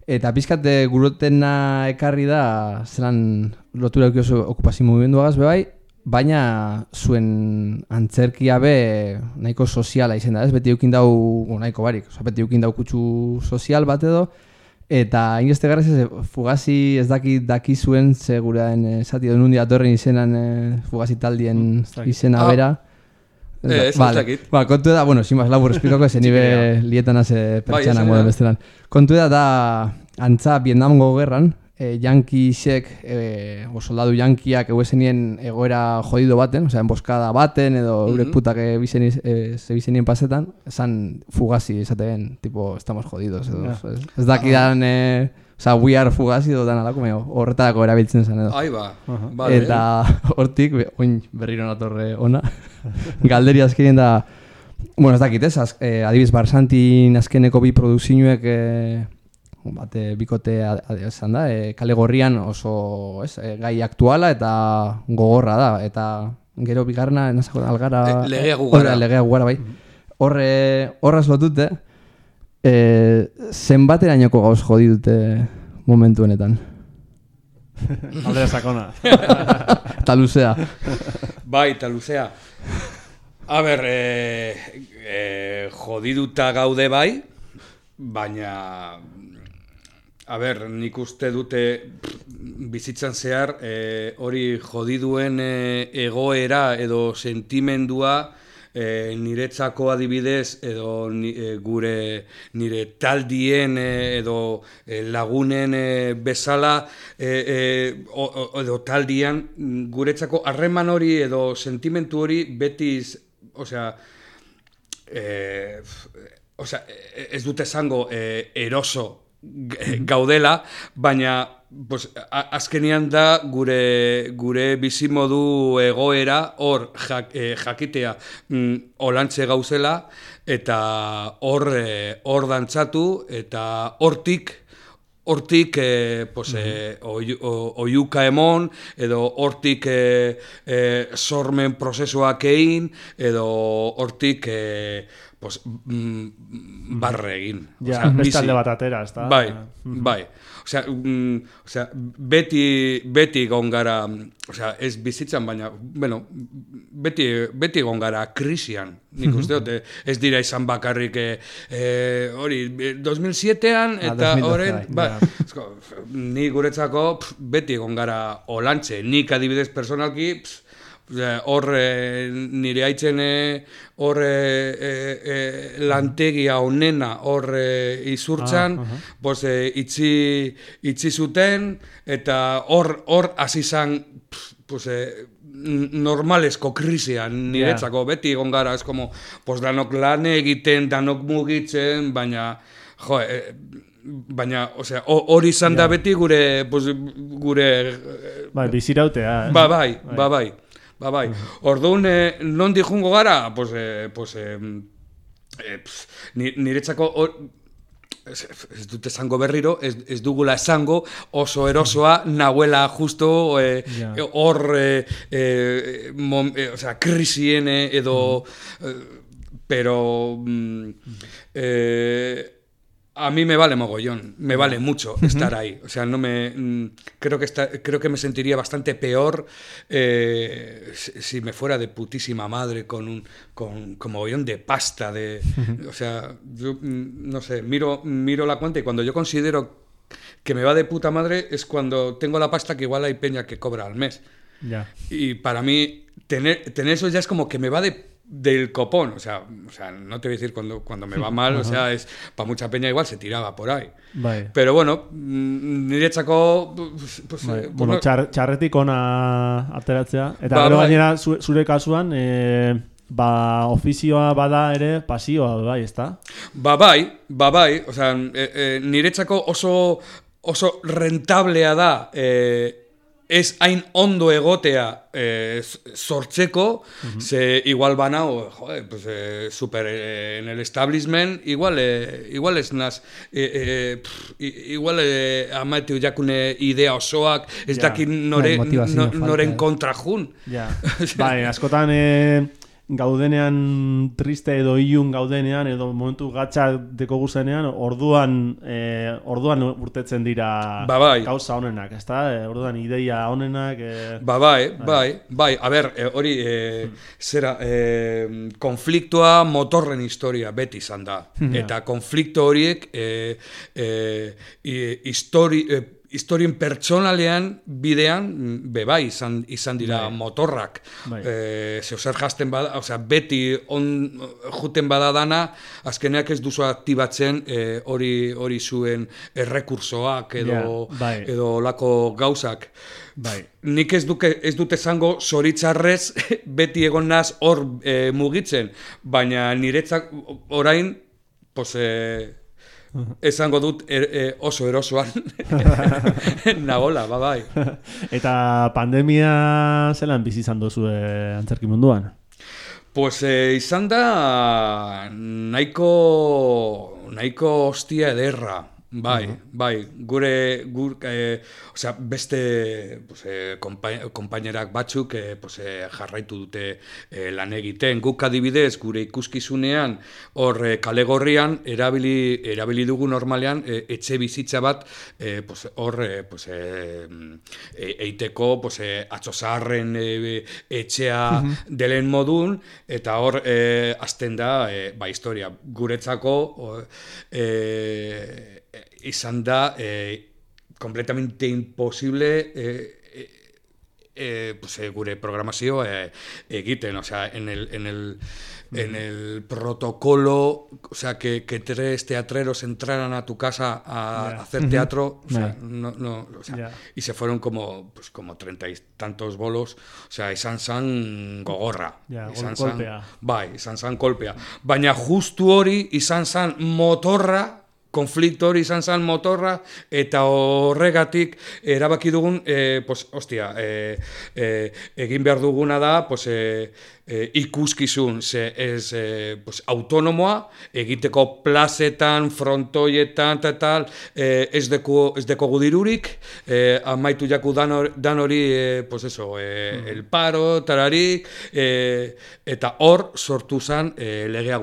eta pizkat eh, gurutena ekarri da, zelan lotura eukiozu okupazio mugimenduagaz bai, baina zuen antzerkia be nahiko soziala izen da, ez? Beti eukin dau, nahiko barik, oza, beti eukin dau kutsu sozial bat edo, eta ingeste garrez ez, fugazi ez daki daki zuen seguraen esati edo nundi datorren izenan eh, fugazi taldien ez dakit. izena Ah. bera. Eh, ez Vale. dakit. Ba, kontu da, bueno, sin más labur esplikoko zen nibe lietan haze pertsiana esan moden da. bestelan. Kontu da, da, antza Vietnamgo gerran, eh, Yankeesek, eh, o soldadu yankiak eguezenien egoera jodido baten, osea, emboscada baten, edo eurek Mhm. putak ebizeni, eh, zebizenien pasetan, esan fugazi esaten, tipo, estamos jodidos, edo, Ja. ez, ez dakidan, eh, osea, we are fugazi, edo dan alako, horretarako erabiltzen zen edo. Ai ba, vale. Eta hortik, oin berriro natorre ona, galderi azkenien da, bueno, ez dakit ez, az, eh, adibiz Barsantin azkeneko bi produkzioek eh, bate bikote esan da, eh, kale gorrian oso ez, eh, gai aktuala eta gogorra da, eta gero bigarna, nazako algara... Eh, legea gu gara. Hori, legea gu gara, bai. Horre, horraz lotute, eh, zenbaterainoko gauz jodi dute momentu honetan. Aldera sakona. Eta luzea. Bai, eta luzea. A ber, e, e, jodiduta gaude bai, baina... A ber, nik uste dute bizitzan zehar e, hori jodiduen e, egoera edo sentimendua e, niretzako adibidez edo ni, e, gure nire taldien e, edo e, lagunen e, bezala e, e, o, o, edo taldian guretzako harreman hori edo sentimentu hori beti iz- osea f- osea, e- ez dute esango eroso gaudela, baina pues, azkenean da gure, gure bizimodu egoera hor jak, eh, jakitea. Mm, olantze gauzela eta hor eh, hor dantzatu eta hortik hortik eh, pues, eh, oiu- o- oiuka emon, edo hortik eh, eh, sormen prozesuak egin, edo hortik eh, pues, mm, barre egin. Ja, Osea, beste bizi. alde bat atera, ez da? Bai, bai. Osea, mm, osea, beti, beti egon gara, osea, ez bizitzan, baina, bueno, beti, beti egon gara krisian. Nik uste dut, eh, ez dira izan bakarrik eh, eh, hori, eh, 2007an, Ah, eta 2012, horren, bai. ba, esko, ni guretzako pff, beti egon gara olantze. Nik adibidez personalki, Osea, hor eh, nire haitzen eh, hor eh, eh, lantegia onena hor eh, izurtzan, Ah, aha. pues, eh, itzi, itzi zuten, eta hor hor hasi zan, pff, pues, n- normalesko krisian niretzako, beti egon gara, ez como, pues, danok lan egiten, danok mugitzen, baina, jo, eh, baina, osea, ho- hori izan da beti gure, pues, gure Bai, bizirautea, eh? Ba bai, ba bai. Ba bai. Orduan, eh, nondi jungo gara? Pues, eh, pues, eh, eh, pff, ni- niretzako hor, ez, ez dut esango berriro, ez, ez dugula esango oso erosoa nahuela justo eh, Ja. hor eh, eh, mom, eh, osea, krisien eh, edo eh, pero mm, eh, a mí me vale mogollón, me vale mucho estar ahí. O sea, no me mm, creo que está, creo que me sentiría bastante peor eh, si si me fuera de putísima madre con un con, con mogollón de pasta de, o sea, yo mm, no sé, miro miro la cuenta y cuando yo considero que me va de puta madre es cuando tengo la pasta que igual hay peña que cobra al mes. Ya. Y para mí, tener, tener eso ya es como que me va de, del copón. O sea, o sea, no te voy a decir cuando, cuando me va mal, o sea, es para mucha peña igual se tiraba por ahí. Bai. Pero bueno, mm, niretzako... Pues, pues, Bai, eh, bueno, bueno, txar, txarretik ona ateratzea. Eta Ba, gero bai. gainera zu- zure kasuan, e, ba, ofizioa bada ere pasioa bai, ezta? Ba bai, ba bai, osea, e, e, niretzako oso, oso rentablea da e, ez hain ondo egotea e, sortzeko, ze igual banao, joder, pues, e, super e, en el establishment, igual, e, igual ez naz, e, e, pff, igual e, amaitu jakune idea osoak, ez Ja. dakit nore, Bai, motivazio no- falta, noren eh. kontra jun. Ja. bai, askotan e, gaudenean triste edo ilun gaudenean edo momentu gatza deko guzenean orduan e, orduan urtetzen dira Ba, bai. gauza honenak, ezta? E, orduan ideia honenak e, Ba, bai, bai, bai, a ber, eh, hori, eh, zera, eh, konfliktoa motorren historia beti izan da. Eta konflikto horiek, eh, eh, i- histori, eh, historien pertsonalean bidean mm, be bai izan, izan dira motorrak. Bai. Zeo zer jasten bada, osea, beti on, juten bada dana, azkeneak ez duzu aktibatzen eh, hori hori zuen errekursoak edo, Ja, bai. edo lako gauzak. bai. Nik ez duke ez dute esango zoritzarrez beti egon naz hor e, mugitzen, baina niretzak orain pues, e, esango dut er, e, oso erosoan nagola, ba bai. Eta pandemia zelan bizi izan duzu antzerki munduan? Pues e, izan da nahiko nahiko hostia ederra. Bai, bai, gure, gur, eh, osea, beste pues, konpa- konpainerak batzuk eh, pues, eh, jarraitu dute eh, lan egiten. Guk adibidez, gure ikuskizunean, hor eh, kale gorrian, erabili, erabili dugu normalean, eh, etxe bizitza bat, eh, pues, hor, eh, pues, eh, e, eiteko, pues, atzo zaharren eh, etxea delen modun, eta hor, eh, azten da, eh, ba, historia. Guretzako, o, eh, izan da, eh, completamente imposible eh, eh, eh, pues, eh, gure programazio eh, egiten, o sea, en el, en el, en el protocolo, o sea, que, que tres teatreros entraran a tu casa a hacer teatro, o sea, Ya. no, no, o sea, Ya. y se fueron como, pues, como treinta y tantos bolos, o sea, izan zan gogorra. Izan zan-. Bai, izan zan kolpea. Baina justu hori izan zan motorra, konflikto hori izan zan motorra, eta horregatik erabaki dugun, eh, pues, ostia, eh, eh, egin behar duguna da, pues, eh, eh, ikuskizun, ze ez eh, pues, autonomoa, egiteko plazetan, frontoietan, eta tal, eh, ez deko, ez deko gudirurik, eh, amaitu jaku dan hori, dan hori eh, pues eso, eh, el paro, tararik, eh, eta hor sortu zan eh, legea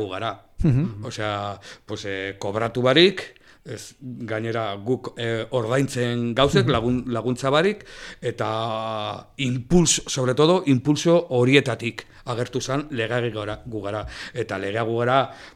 gara. Osea, pues, eh, kobratu barik, ez, gainera guk eh, ordaintzen gauzek lagun, laguntza barik, eta impulso, sobre todo, impulso horietatik agertu zen legea gara, gu gara. Eta legea gu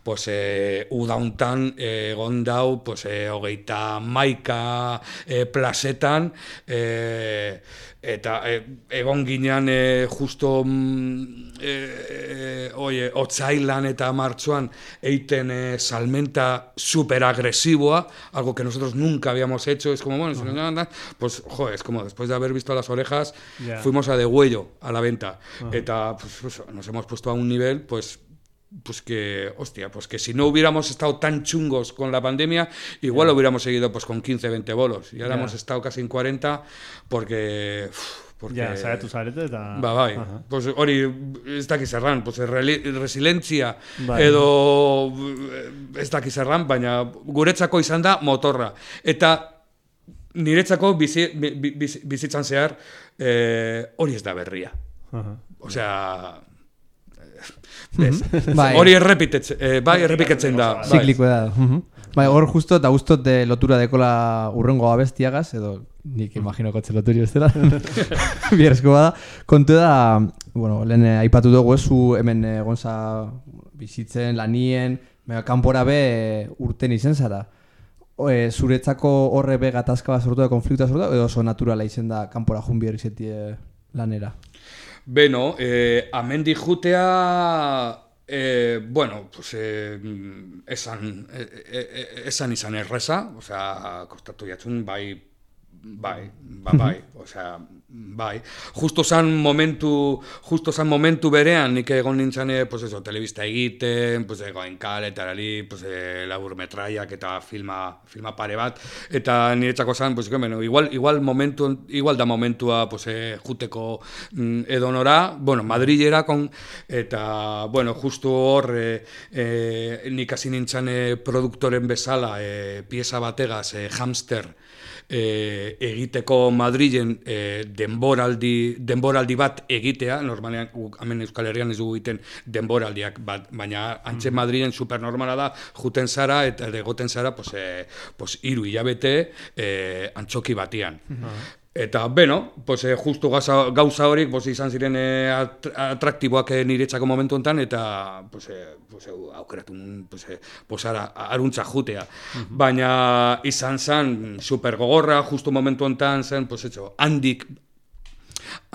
pues, eh, udauntan eh, egon dau, pues, eh, hogeita maika eh, plazetan, eh, eta eh, egon ginean eh, justo mm, eh, oie, otzailan eta martxoan eiten eh, salmenta super agresiboa, algo que nosotros nunca habíamos hecho, es como, bueno, si no pues, jo, es como después de haber visto las orejas, Ya. fuimos a degüello a la venta, eta pues, pues, nos hemos puesto a un nivel, pues, pues que, hostia, pues que si no hubiéramos estado tan chungos con la pandemia, igual hubiéramos seguido pues con 15, 20 bolos. Y ahora hemos estado casi en 40 porque... uf, porque Ja, saiatu zarete eta... Ba, bai. Pues hori, ez dakiz erran, pues resilientzia Bai. edo eh, ez dakiz erran, baina guretzako izan da motorra. Eta niretzako bizi, bi- bi- bizi, bizitzan zehar eh, hori ez da berria. Osea, eh, bez, Bai. hori errepitetzen, eh, bai, errepiketzen da. Bai. Ziklikoa da. mhm. Bai, hor justo eta gustot de lotura dekola urrengo abestiagaz, edo nik imagino kotxe loturi ez dela. Bierrezko bada. Kontu da, bueno, lehen eh, aipatu dugu ez, zu hemen eh, gonza bizitzen, lanien, kanpora be eh, urten izen zara. O, eh, zuretzako horre be gatazka bat sortu da, konfliktua sortu da, edo oso naturala izen da kanpora jun bierri zetie lanera. Beno, eh, amendi jutea, eh, bueno, pues, eh, esan, eh, eh, esan izan erreza, osea, kostatu jatzun, bai, bai, ba, bai, osea, bai. Justo zan momentu, justo zan momentu berean, nik egon nintzen, eh, pues eso, telebista egiten, pues egoen kaletarari, pues eh, labur metraiak eta filma, filma pare bat, eta niretzako zan, pues, bueno, igual, igual, momentu, igual da momentua, pues, eh, juteko mm, edonora, bueno, Madrilera, kon, eta, bueno, justo hor, eh, eh, nik hasi nintzen eh, produktoren bezala, eh, pieza bategaz, eh, hamster, e, egiteko Madrilen e, denboraldi, denboraldi bat egitea, normalean hemen Euskal Herrian ez dugu egiten denboraldiak, bat, baina antxe Madrilen supernormala da, juten zara eta egoten zara pues, e, pues, iru hilabete e, antxoki batian. Eta, beno, pues, eh, justu gauza, gauza horik pues, izan ziren eh, at, atraktiboak eh, niretzako momentu honetan, eta pues, pues, aukeratu pues, pues, ara, aruntza jutea. Baina izan zen super gogorra, justu momentu honetan zen, pues, etxo, handik,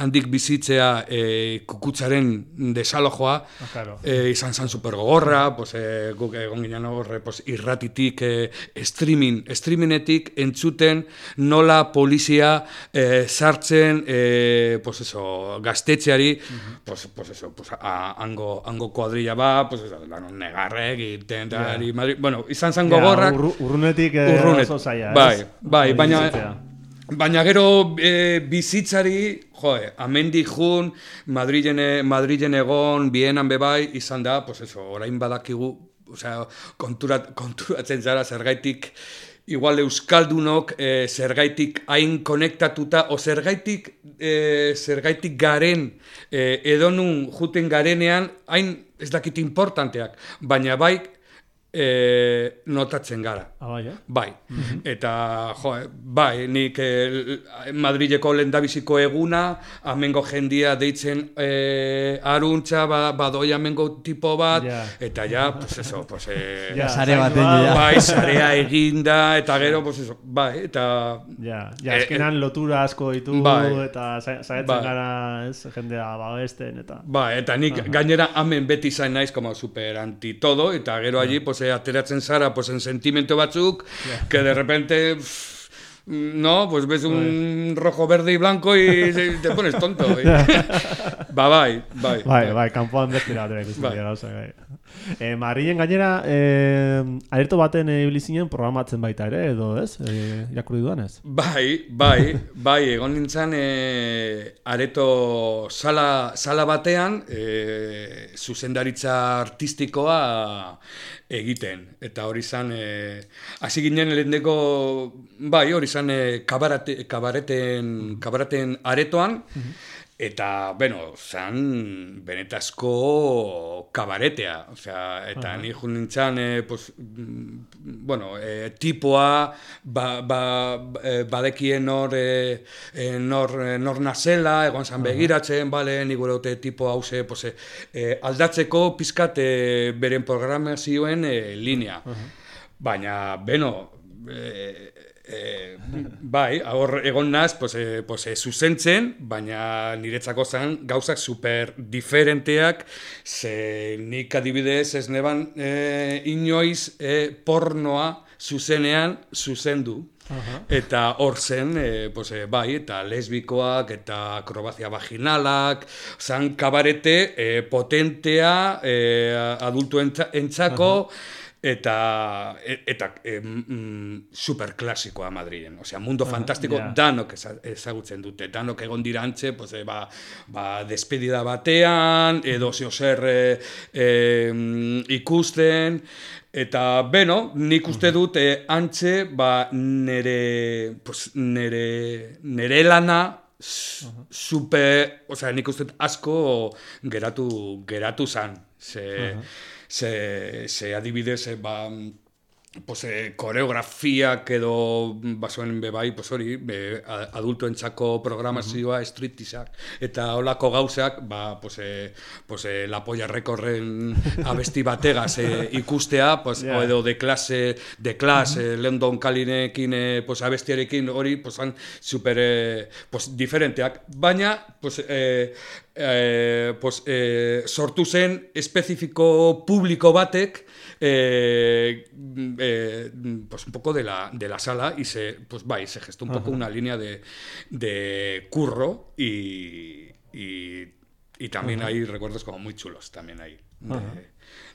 handik bizitzea e, kukutzaren desalojoa, Ah, claro. e, izan zen super gogorra, pues, e, guk egon ginen horre pues, irratitik, e, streaming, streamingetik entzuten nola polizia e, sartzen e, pues eso, gaztetxeari, pues, pues eso, pues, a, hango, hango kuadrilla ba, pues eso, lanon negarrek, egiten, yeah. Madrid, bueno, izan zen gogorrak, urru, urrunetik eh, Urrunet. oso zaila, Bai, bai, baina-. Baina gero e, bizitzari, joe, amendik jun, Madrilen, e- Madrilen egon, bienan bebai, izan da, pues eso, orain badakigu, osea, konturat, konturatzen zara zergaitik, igual Euskaldunok e, zergaitik hain konektatuta, o zergaitik, e, zergaitik garen, e, edonun juten garenean, hain ez dakit importanteak, baina bai, e, notatzen gara. Ah, bai, eh? Bai, eta jo, bai, nik eh, Madrileko lendabiziko eguna, amengo jendia deitzen eh, aruntza, ba, badoi amengo tipo bat, Ja. eta ja, pues eso, pues, eh, Ja, sare baten ja. bai, sarea eginda, eta gero, pues eso, bai, eta... Ja, ja, Eh, azkenan lotura asko ditu bai. eta sa- saiatzen Bai. gara, ez, jendea babesten eta... Ba, eta nik gainera hemen beti izan naiz como super anti todo, eta gero allí pues, eh, ateratzen zara pues, en sentimento batzuk, que de repente... pff, No, pues ves un rojo, verde y blanco y te pones tonto. ba, bai, bai. Bai, bai, kanpoan beste batera ikusten Bai. E, Madrilen gainera, e, alerto baten e, ibili zinen programatzen baita ere, edo ez? E, irakurri dudanez? Bai, bai, bai, egon nintzen e, areto sala, sala batean e, zuzendaritza artistikoa egiten. Eta hori zan, e, hasi ginen lehendeko, bai, hori zan e, kabarate, kabareten, kabareten aretoan, Eta, bueno, zan benetazko kabaretea, osea, eta ni jun nintzen, e, pues, mm, bueno, e, tipoa, ba, ba, e, badekien nor, e, nor, nor nazela, egon zan begiratzen, bale, nik gure dute tipo hause, pues, e, aldatzeko pizkat e, beren programazioen e, linea. Baina, beno, e, e, bai, hor egon naz, pues, e, pues, e, zuzentzen, baina niretzako zen gauzak super diferenteak, ze nik adibidez ez neban e, inoiz e, pornoa zuzenean zuzendu. Eta hor zen, e, pues, e, bai, eta lesbikoak, eta akrobazia vaginalak, zan kabarete e, potentea, e, adultu entzako, e- eta e, mm, super klasikoa Madrilen. Osea, mundo fantastiko ja. danok eza- ezagutzen dute. Danok egon dira antxe, pues, e, ba, ba, despedida batean, edo zeo zer e, e, mm, ikusten, eta, beno, nik uste dut e, antxe, ba, nere, pues, nere, nere lana, super, osea, nik uste asko geratu, geratu zan. Ze, ze, ze adibidez, eh, ba, pues, eh, koreografiak edo basoen bebai, pues hori, be, adultoentzako programazioa stripteaseak eta holako gauzak, ba, pues, eh, pues, eh, la polla rekorren abesti bategaz eh, ikustea, pues, Ja. edo de klase, de klase, London Kalinekin eh, pues, abestiarekin hori, pues, han super eh, pues, diferenteak, baina, pues, eh, eh, pues, eh, sortu zen espezifiko publiko batek eh, eh, pues un poco de la, de la sala y se, pues, bai, se gestó un poco una línea de, de curro y, y, y también hay recuerdos como muy chulos también ahí. De,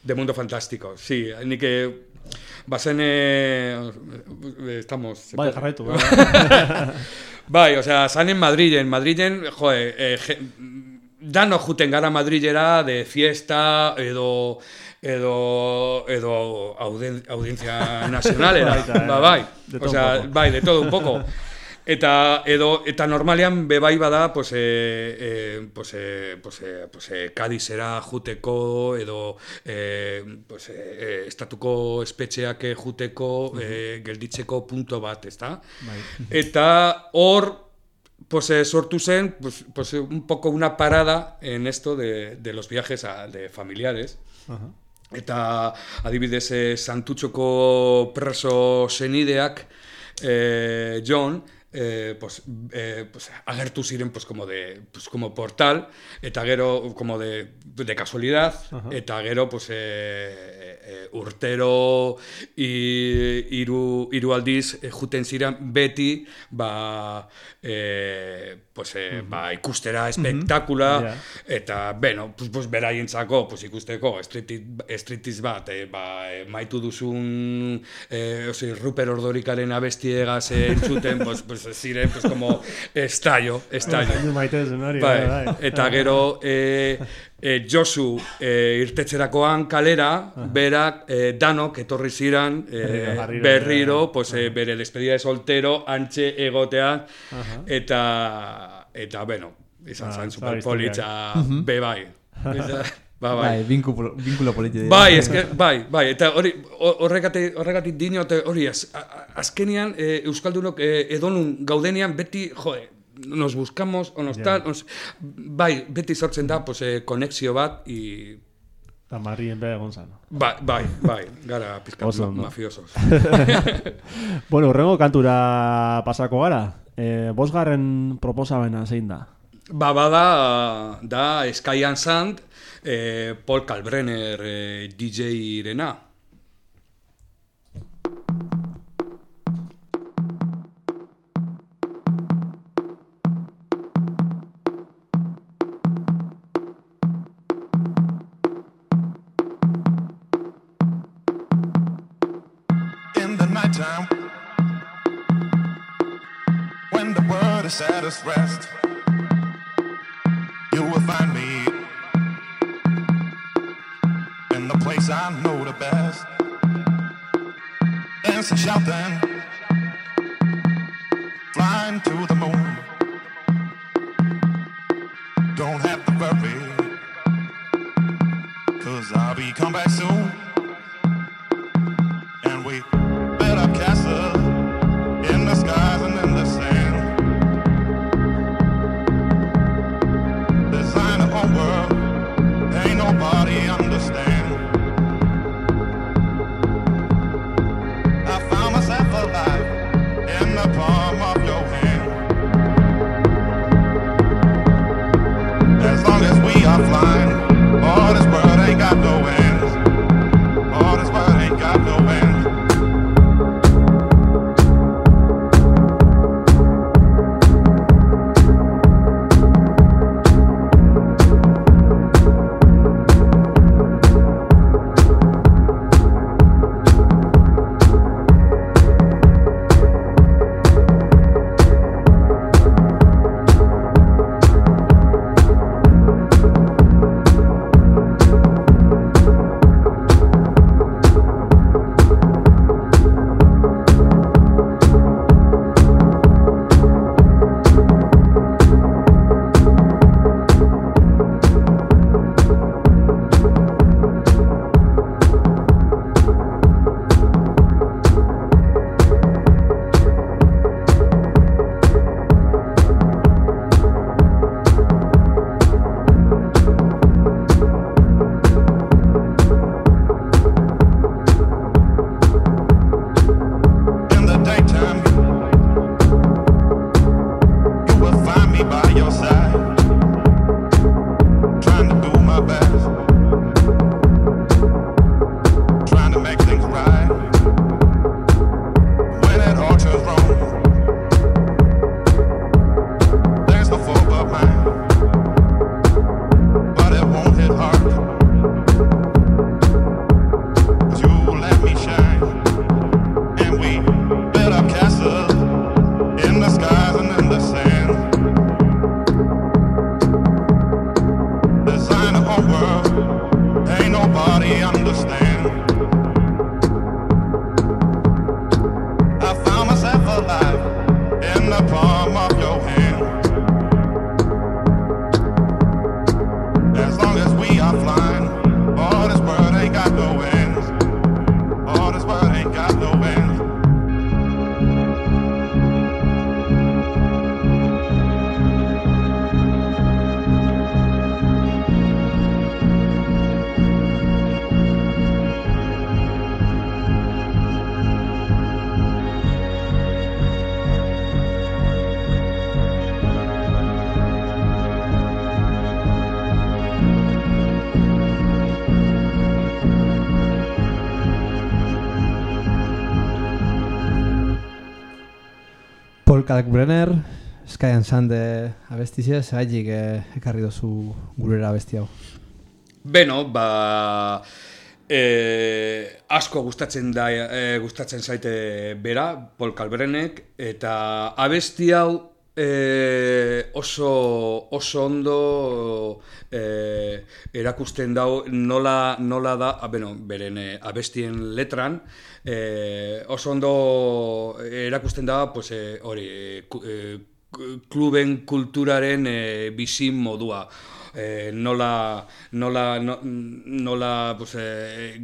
de Mundo Fantástico, sí, ni que basen eh, estamos Bai, jarraitu. bai. Bai, osea, zan en Madrilen, Madrilen, joe, eh, dano juten gara Madrilera de fiesta edo edo edo audien, audiencia nacionalera, Baita, eh, ba, bai, un poco. bai, de todo un poco. Eta edo eta normalean be bai bada pues eh, eh, pues eh, pues eh, pues eh, Cadizera juteko edo eh, pues eh, estatuko espetxeak juteko eh, gelditzeko punto bat, ezta? Bai. Eta hor pues eh, sortu zen pues, pues eh, un poco una parada en esto de, de los viajes a, de familiares. Aha. Eta adibidez eh, Santutxoko preso senideak eh, John eh, pues, eh, pues, agertu ziren pues, como, de, pues, como portal eta gero como de, de casualidad Aha. eta gero pues, eh, eh, urtero i, iru, iru aldiz eh, juten ziren beti ba, eh, pues, eh, ba, ikustera espektakula Ja. Eta, beno, pues, pues beraientzako, pues ikusteko, striptiz bat, eh, ba, eh, maitu duzun, eh, osi, Ruper Ordorikaren abestiegaz eh, entzuten, pues, pues ziren, pues como, estallo, estallo. Maite zen hori. Bai, bai, bai. eta gero eh, eh, Josu eh, irtetzerakoan kalera, berak eh, danok etorri ziran eh, Berriro, pues, eh, bere despedida de soltero, antxe egotea, eta, eta, bueno, izan Ah, zara superpolitza, be bai. Eta, Ba, bai. Bai, vinkulo politi. Bai, eske, bai, bai, eta hori ho- horregatik horregatik dinot hori az, azkenean eh, euskaldunok eh, edonun gaudenean beti, joe, nos buscamos o nos Ja. tal, nos, bai, beti sortzen da pues eh, konexio bat i Eta marrien be egon zan. bai, bai, bai, gara pizkat Oso ma, mafiosos. Bueno, urrengo kantura pasako gara. E, bosgarren proposamena zein da? Ba, bada, da Sky and Sand, eh, Paul Kalbrenner eh, DJ-rena. Its rest you will find me in the place I know the best. Dancing shouting flying to the moon. Don't have to worry cause I'll be come back soon Kalkbrenner, Sky and Sande abestize, zeraitik eh, ekarri dozu gurera abesti hau. Beno, ba... E, asko gustatzen da e, gustatzen zaite bera Paul Kalbrenek eta abesti hau e, oso oso ondo e, erakusten dau nola nola da a, bueno, beren e, abestien letran e, oso ondo erakusten da pues e, hori e, e, kluben kulturaren e, bizi modua. Eh, nola, nola, no, nola pues, eh,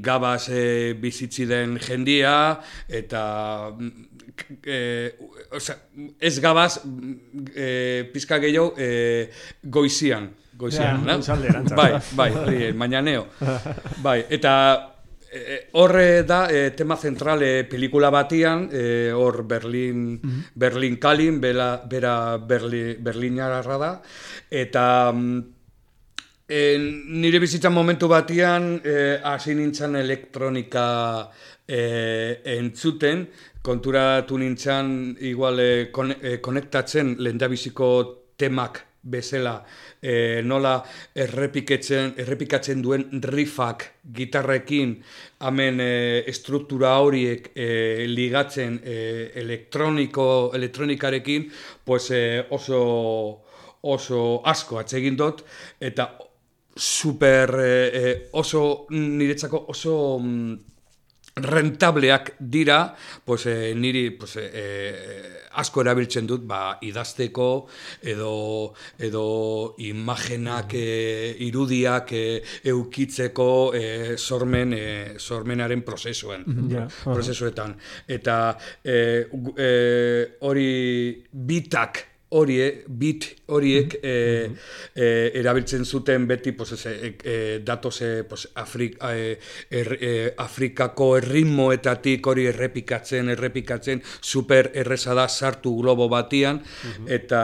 gabaz eh, bizitzi den jendia, eta mm, eh, osea, ez gabaz eh, pizka gehiago eh, goizian. Goizian, Ja, erantzat. Bai, bai, hori, eh, mañaneo. bai, eta eh, horre da eh, tema zentral eh, pelikula batian, hor Berlin, Berlin Kalin, bera, bera Berli, Berlinarra da, eta mm, eh, nire bizitzan momentu batian hasi nintzen elektronika eh, entzuten, konturatu nintzen igual eh, kon, eh, konektatzen lehendabiziko temak bezala. Eh, nola errepikatzen, errepikatzen duen riffak gitarrekin hemen eh, estruktura horiek eh, ligatzen eh, elektroniko elektronikarekin pues, eh, oso oso asko atsegin dut eta super eh, oso niretzako oso mm, rentableak dira, pues, eh, niri pues, eh, asko erabiltzen dut ba, idazteko edo, edo imagenak, eh, irudiak eh, eukitzeko eh, sormen, eh, sormenaren prozesuen, aha. prozesuetan. Eta gu- eh, hori bitak horie, bit horiek eh, eh, erabiltzen zuten beti pues, ez, eh, eh, datose pues, Afrik, eh, er, eh, Afrikako erritmoetatik hori errepikatzen, errepikatzen, super erreza da sartu globo batian, eta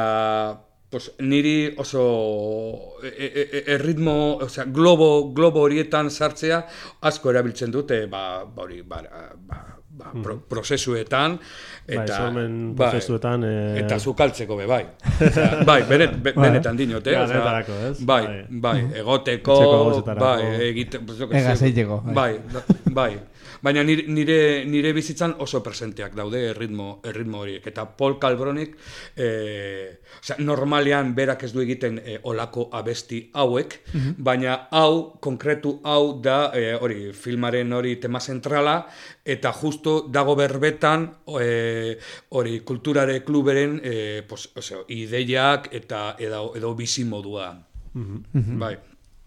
pues, niri oso e, e, e, erritmo, osea, globo, globo horietan sartzea asko erabiltzen dute, ba, ba, hori, ba, ba, ba, pro, prozesuetan, Bai, eta, bai, prozesuetan, eh, eta zukaltzeko be, bai. Osea, bai, benet, be, Bai. benetan dinot, eh? Ez? Bai, Bai. bai, egoteko, bai, egite, bai. bai, bai. Baina nire, nire, nire bizitzan oso presenteak daude erritmo, erritmo horiek. Eta Paul Kalbronik, eh, osea, normalean berak ez du egiten eh, olako abesti hauek, baina hau, konkretu hau da, eh, hori, filmaren hori tema zentrala, eta justo dago berbetan, eh, hori, kulturare kluberen, eh, pues, osea, ideiak eta edo, edo bizi modua. Bai.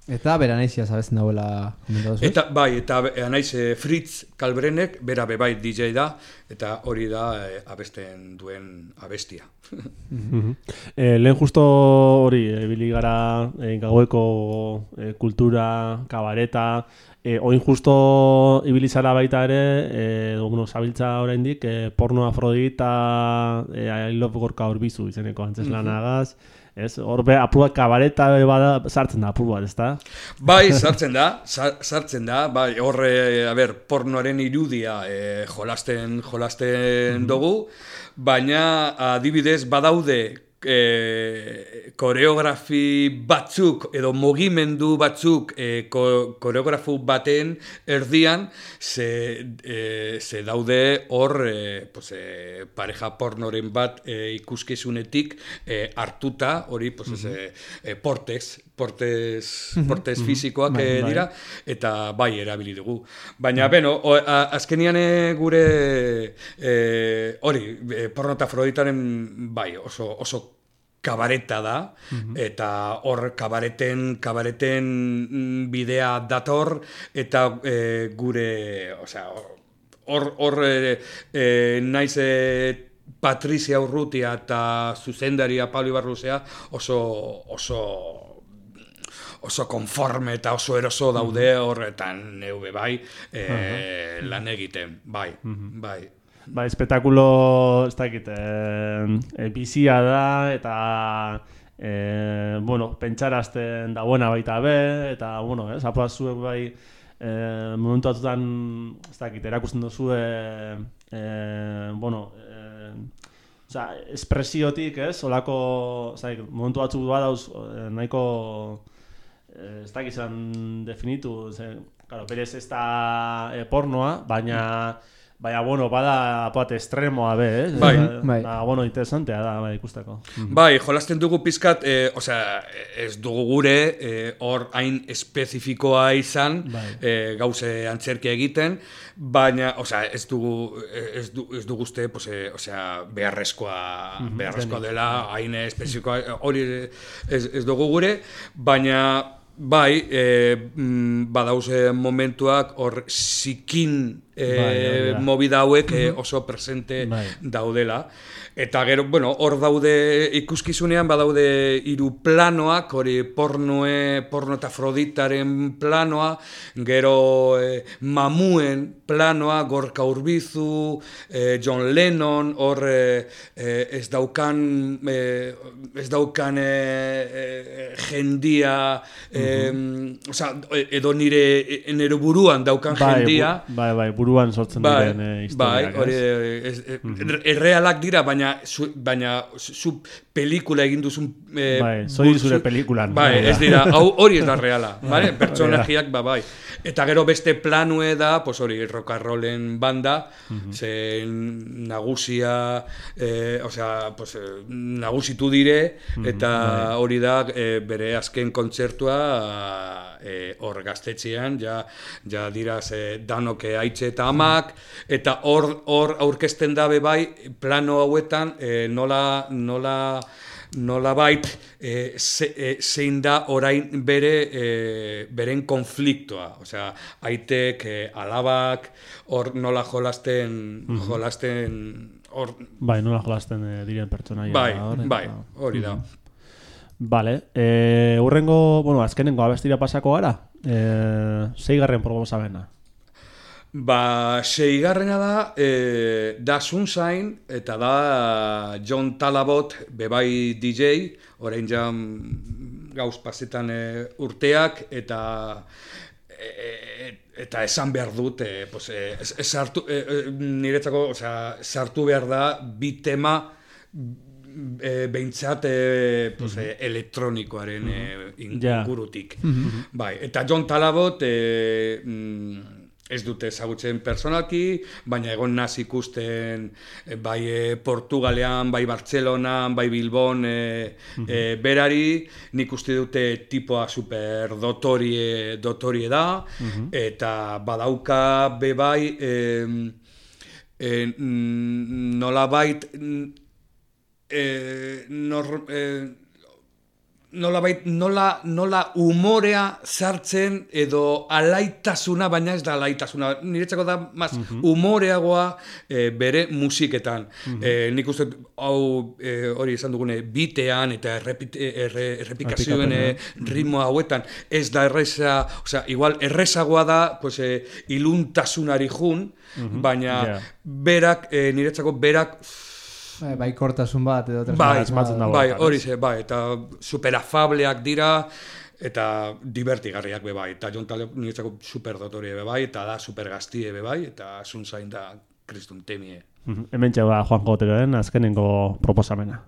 Eta bera naizia zabezen dauela komentatu. Eta bai, eta be- naiz eh, Fritz Kalbrenek, bera bebai DJ da, eta hori da eh, abesten duen abestia. Eh, lehen justo hori, ebili gara eh, gaueko eh, kultura, kabareta, eh, oin justo ibili zara baita ere, eh, edo, bueno, zabiltza oraindik, eh, porno afrodita, eh, I love gorka horbizu izeneko antzeslanagaz, ez? Hor be, apur bat kabareta bada, sartzen da apur bat, ezta? Bai, sartzen da, sa- sartzen da, bai, horre, a ber, pornoaren irudia eh, jolasten, jolasten dugu, baina adibidez badaude e, koreografi batzuk edo mugimendu batzuk e, ko, koreografu baten erdian ze, e, ze daude hor e, pues, e, pareja pornoren bat e, ikuskizunetik e, hartuta hori pues, ez, e, e, portez, portez, portez fisikoak Bai, e, bai. dira eta bai erabili dugu. Baina, beno, o, a, azkenian e, gure e, hori, e, porno eta afroditaren bai, oso, oso kabareta da, eta hor kabareten, kabareten mm, bidea dator, eta e, gure, osea, hor, hor e, e, naiz e, Patrizia Urrutia eta zuzendaria Pablo Ibarluzea oso, oso oso konforme eta oso eroso daude horretan neube bai e, lan egiten, bai, bai. Ba, espektakulo, ez dakit, eh, eh, bizia da, eta, eh, bueno, pentsarazten da buena baita be, eta, bueno, apua zuek bai, eh, momentu batutan, ez dakit, erakusten duzu, eh, eh, bueno, eh, Osea, espresiotik, ez, olako, osea, momentu batzuk badauz, eh, nahiko, eh, ez dakizan definitu, ze, claro, berez ez da eh, pornoa, baina, baina, bueno, bada apoate estremoa be, eh? Bai. Da, Bai. da, bueno, interesantea da, bai, ikusteko. Bai, jolasten dugu pizkat, eh, osea, ez dugu gure eh, hor hain espezifikoa izan, Bai. eh, gauze antzerkia egiten, baina, osea, ez dugu ez, du, ez dugu uste, pues, eh, osea, beharrezkoa, beharrezkoa dela, hain espezifikoa, eh, hori ez, ez dugu gure, baina Bai, e, mm, badauze momentuak hor zikin e, Bai, movida hauek eh, oso presente Bai. daudela. Eta gero, bueno, hor daude ikuskizunean badaude hiru planoak, hori pornoe, porno eta Afroditaren planoa, gero eh, mamuen planoa, Gorka Urbizu, eh, John Lennon, hor eh, ez daukan, eh, ez daukan eh, eh, jendia, eh, osea, edo nire, nire buruan daukan Bai, jendia, bu- bai, bai, buruan sortzen Bai, diren eh, bai, hori ez? ez, errealak dira, baina zu, baina zu pelikula egin duzun eh, Bai, bur- zure zu- pelikulan. Bai, ez dira, hau hori ez da reala, vale? Pertsonajiak ba bai. Eta gero beste planue da, pues hori, rock and rollen banda, ze nagusia, eh, osea, pues, nagusitu dire, eta hori da eh, bere azken kontzertua eh, hor gaztetxean, ja, ja dira ze danok haitxe eta amak, eta hor hor aurkezten dabe bai, plano hauetan, eh, nola, nola, nola bait, e, ze, e, zein da orain bere e, beren konfliktoa. Osea, aitek, e, alabak, hor nola jolasten, jolasten, hor, Bai, nola jolasten eh, diren pertsonaia. bai, hor, eta- bai, hori da. Vale, e, urrengo, bueno, azkenengo abestira pasako gara, e, zeigarren proposamena. Ba, seigarrena da, e, da Sunshine, eta da John Talabot, bebai DJ, orain ja mm, gauz pasetan e, urteak, eta e, eta esan behar dut, e, pues, e, sartu, e, e, niretzako, osea, sartu behar da, bi tema, e, behintzat e, pues, e, elektronikoaren e, in- Ja. ingurutik. Bai, eta John Talabot e, mm, ez dute ezagutzen personalki, baina egon naz ikusten e, bai e, Portugalean, bai Bartzelonan, bai Bilbon e, e, berari, nik uste dute tipoa super dotorie, dotorie da, eta badauka be bai e, e, nolabait mm, e, nor, e, nolabait, nola, nola umorea sartzen edo alaitasuna, baina ez da alaitasuna. Niretzako da mas umoreagoa e, bere musiketan. e, nik uste hau e, hori esan dugune bitean eta errepit, erre, errepikazioen e, ritmo hauetan ez da erreza, osea, igual errezagoa da pues, e, iluntasunari jun, baina Ja. berak, e, niretzako berak Bai, bai kortasun bat edo Bai, dago. bai, hori ze, bai, eta superafableak dira, eta divertigarriak be bai, eta John Taleb niretzako super dotorie be bai, eta da super gaztie be bai, eta sunzain da kristun temie. Hemen txaba Juan Joteroen azkenengo proposamena.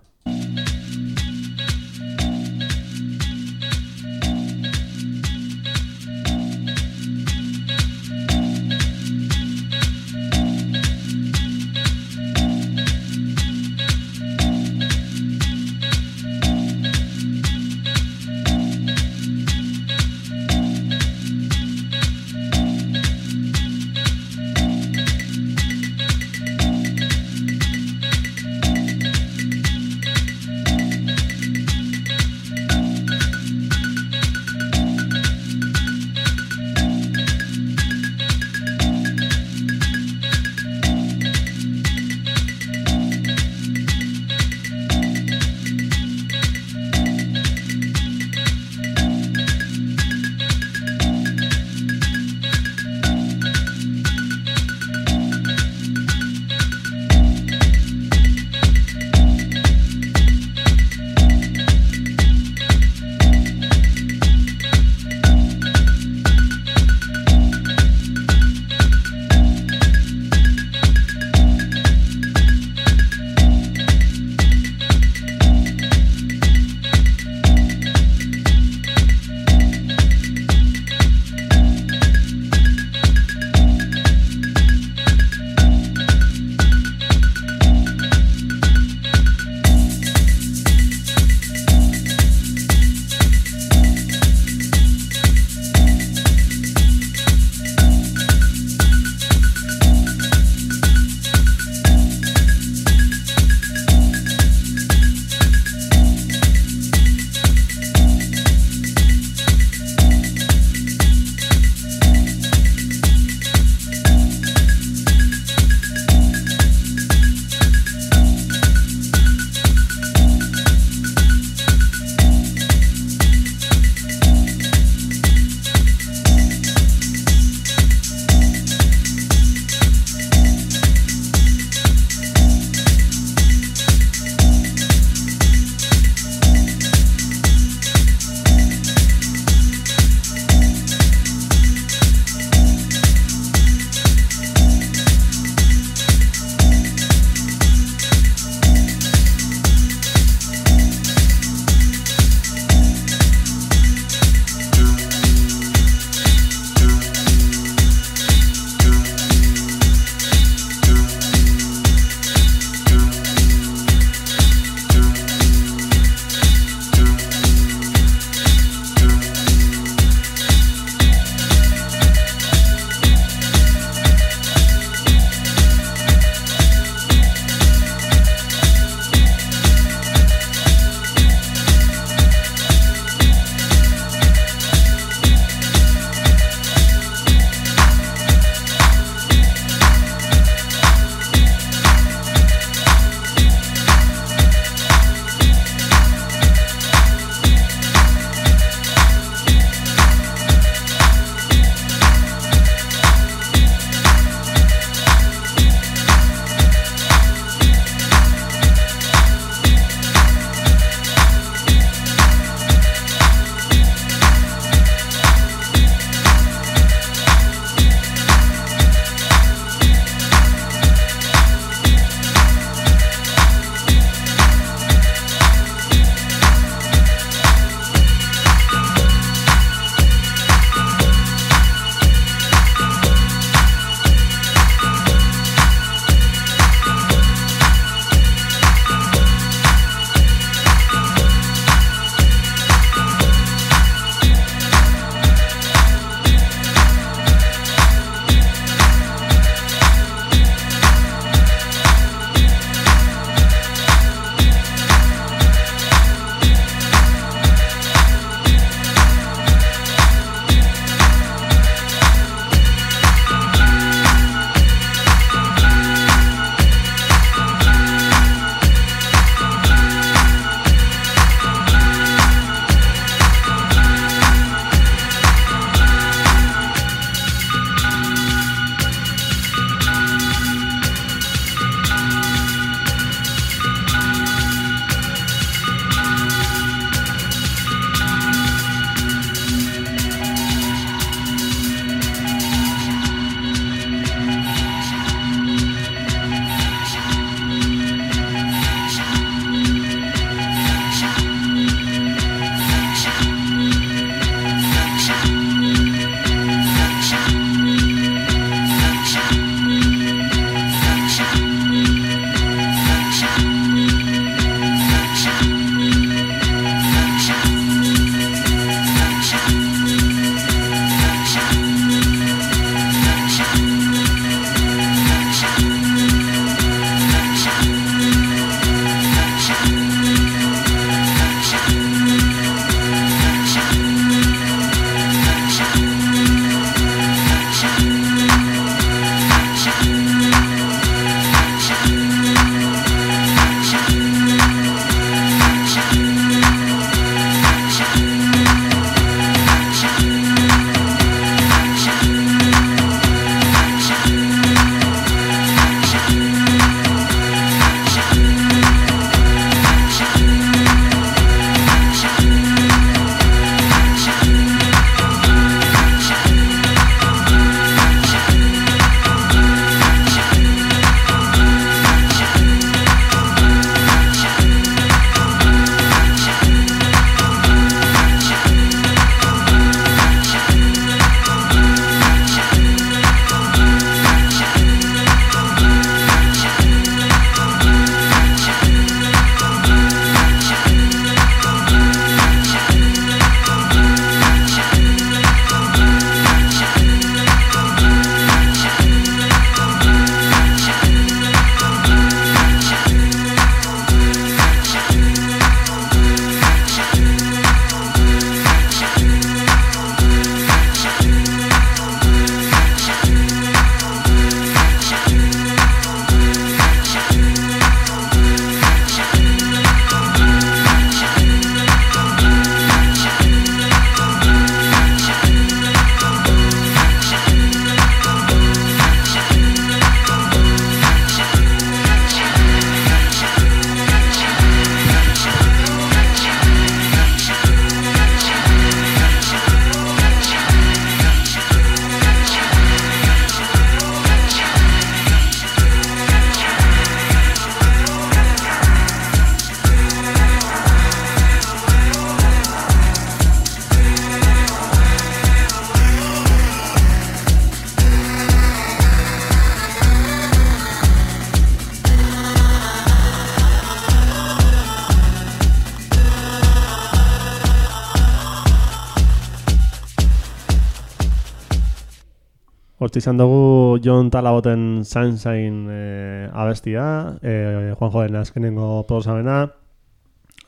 Izan dugu Jon Talaboten Sunshine e, abestia, e, Juanjo den azkenengo proposamena.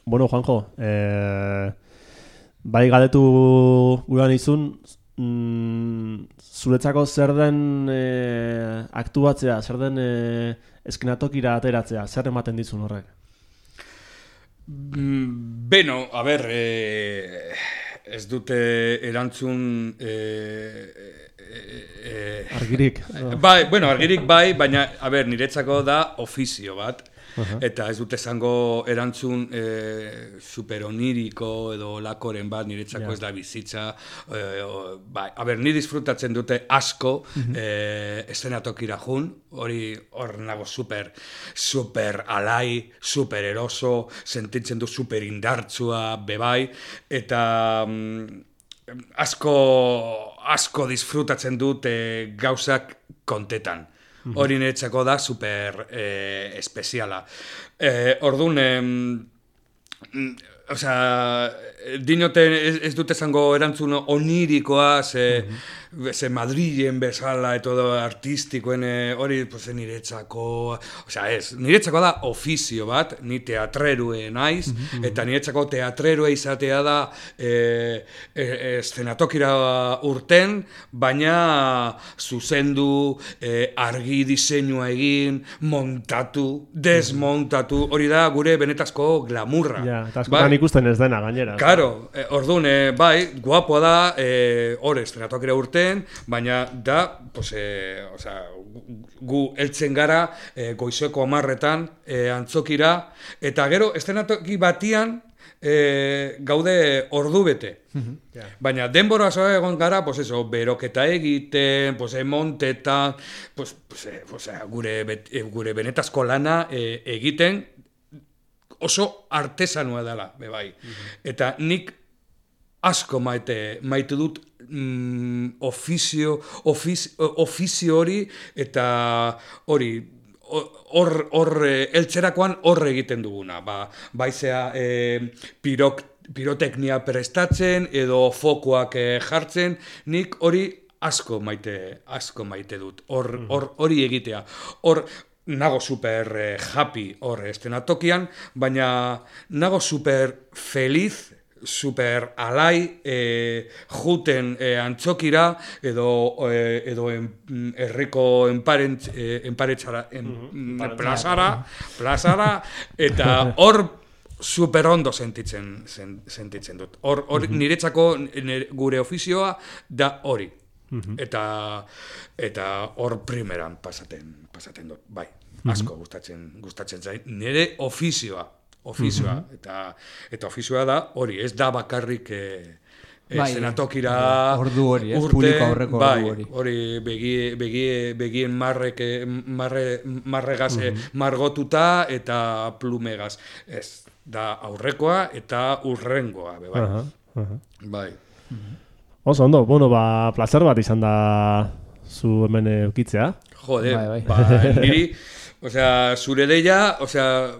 Bueno, Juanjo, e, bai galetu guran izun, mm, zuretzako zer den e, aktuatzea, zer den e, eskenatokira ateratzea, zer ematen dizun horrek? Mm, Beno, a ber, eh, ez dute erantzun... Eh, eh, eh, Argirik. bai, bueno, argirik bai, baina, a ber, niretzako da ofizio bat. Eta ez dute esango erantzun e, superoniriko edo lakoren bat niretzako Ja. ez da bizitza. E, o, bai, a ber, ni disfrutatzen dute asko e, eszenatokira jun, hori hor nago super, super alai, super eroso, sentitzen du super indartsua bebai, eta mm, asko, asko disfrutatzen dut e, gauzak kontetan. Hori niretzako da super eh, espeziala. Eh, orduan, em, mm, osea, dinote ez, ez dut esango erantzun onirikoa, ze, ze Madrilen bezala eto artistikoen eh, hori pues, niretzako, osea ez, niretzako da ofizio bat, ni teatrerue naiz, eta niretzako teatrerue izatea da eh, eh, eszenatokira urten, baina zuzendu, eh, argi diseinua egin, montatu, desmontatu, hori da gure benetazko glamurra. Ja, eta Bai? askotan ikusten ez dena gainera. Claro, eh, orduan, eh, bai, guapoa da, eh, hor estrenatokera urten, baina da, pues, eh, o sea, gu- heltzen gara eh, goizeko amarretan eh, antzokira, eta gero estrenatoki batian eh, gaude ordu bete. Baina denbora asko egon gara, pues eso, beroketa egiten, pues montetan, pues, pues, eh, o sea, gure, bet, eh, gure benetazko lana eh, egiten, oso artesanua dela, be bai. Eta nik asko maite, maite dut mm, ofizio, ofiz, ofizio hori eta hori ho- hor hor eh, eltzerakoan hor egiten duguna. Ba, baizea eh, pirok, piroteknia prestatzen edo fokoak eh, jartzen, nik hori asko maite, asko maite dut. Hor hor hori egitea. Hor nago super eh, happy hor estenatokian, baina nago super feliz super alai eh, juten eh, antzokira edo eh, edo en, mm, herriko enparent, eh, enparetxara en, mm, plazara, plazara eta hor super ondo sentitzen sen- sentitzen dut. Hor hor niretzako nire- gure ofizioa da hori. Eta eta hor primeran pasaten pasaten dut. Bai, asko gustatzen gustatzen zait nire ofizioa, ofizioa eta eta ofizioa da hori, ez da bakarrik eh Bai, eszenatokira ordu hori, ez? urte, Publiko aurreko ordu bai, hori. hori begi, begi, begien marrek, eh, marre, marregaz eh, margotuta eta plumegaz. Ez, da aurrekoa eta urrengoa, be, bai. Aha, aha. bai. Oso ondo, bueno, ba, placer bat izan da zu hemen eukitzea. Jode, Bai, bai. ba, niri, osea, zure deia, osea,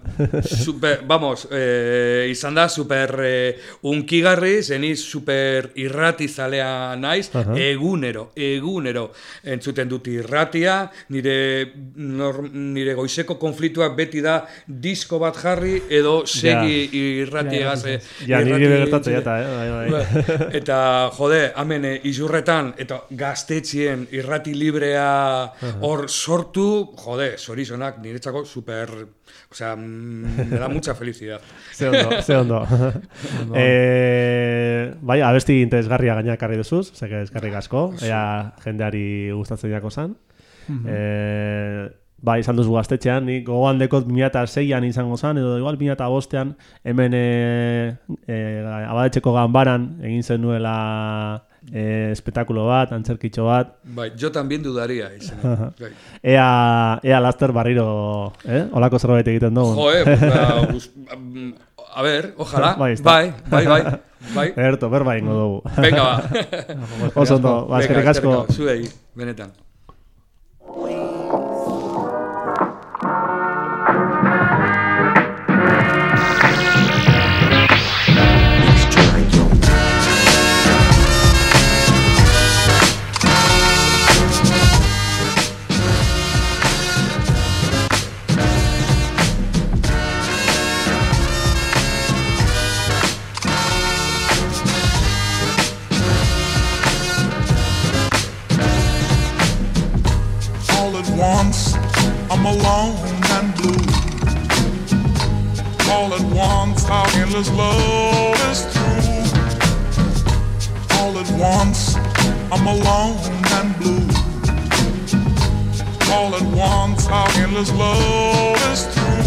super, vamos, eh, izan da super eh, unkigarri, zeni super irrati zalea naiz, Aha. egunero, egunero entzuten dut irratia, nire, nor, nire goizeko konfliktuak beti da disko bat jarri edo segi irratiegaz. eh, Ja, niri irrati- gertatzen jata, eh? Bai, bai. Eta jode, hemen eh, izurretan eta gaztetxien irrati librea hor sortu, jode, zorizonak niretzako super, osea, mm, me da mucha felicidad. Ze ondo, ze ondo. eh, bai, abesti interesgarria gaina karri duzuz, zeke eskarrik asko, ea jendeari gustatzen jako zan. eh, bai, izan duzu gaztetxean, nik gogoan dekot 2006an izango zan, edo igual 2005an, hemen eh, eh, abadetxeko ganbaran egin zenuela eh, espetakulo bat, antzerkitxo bat, Bai, yo también dudaría. izena. Bai. ea, ea laster barriro, eh? Olako zerbait egiten dugu. Joe, pues, ba, a ver, ojalá. Bai, bai, bai, bai, bai. Erto, berba ingo dugu. Venga, ba. Oso ondo, ba, asko. eskerrik asko, Zuei, benetan. Our endless love is through. All at once, I'm alone and blue. All at once, our endless love is through.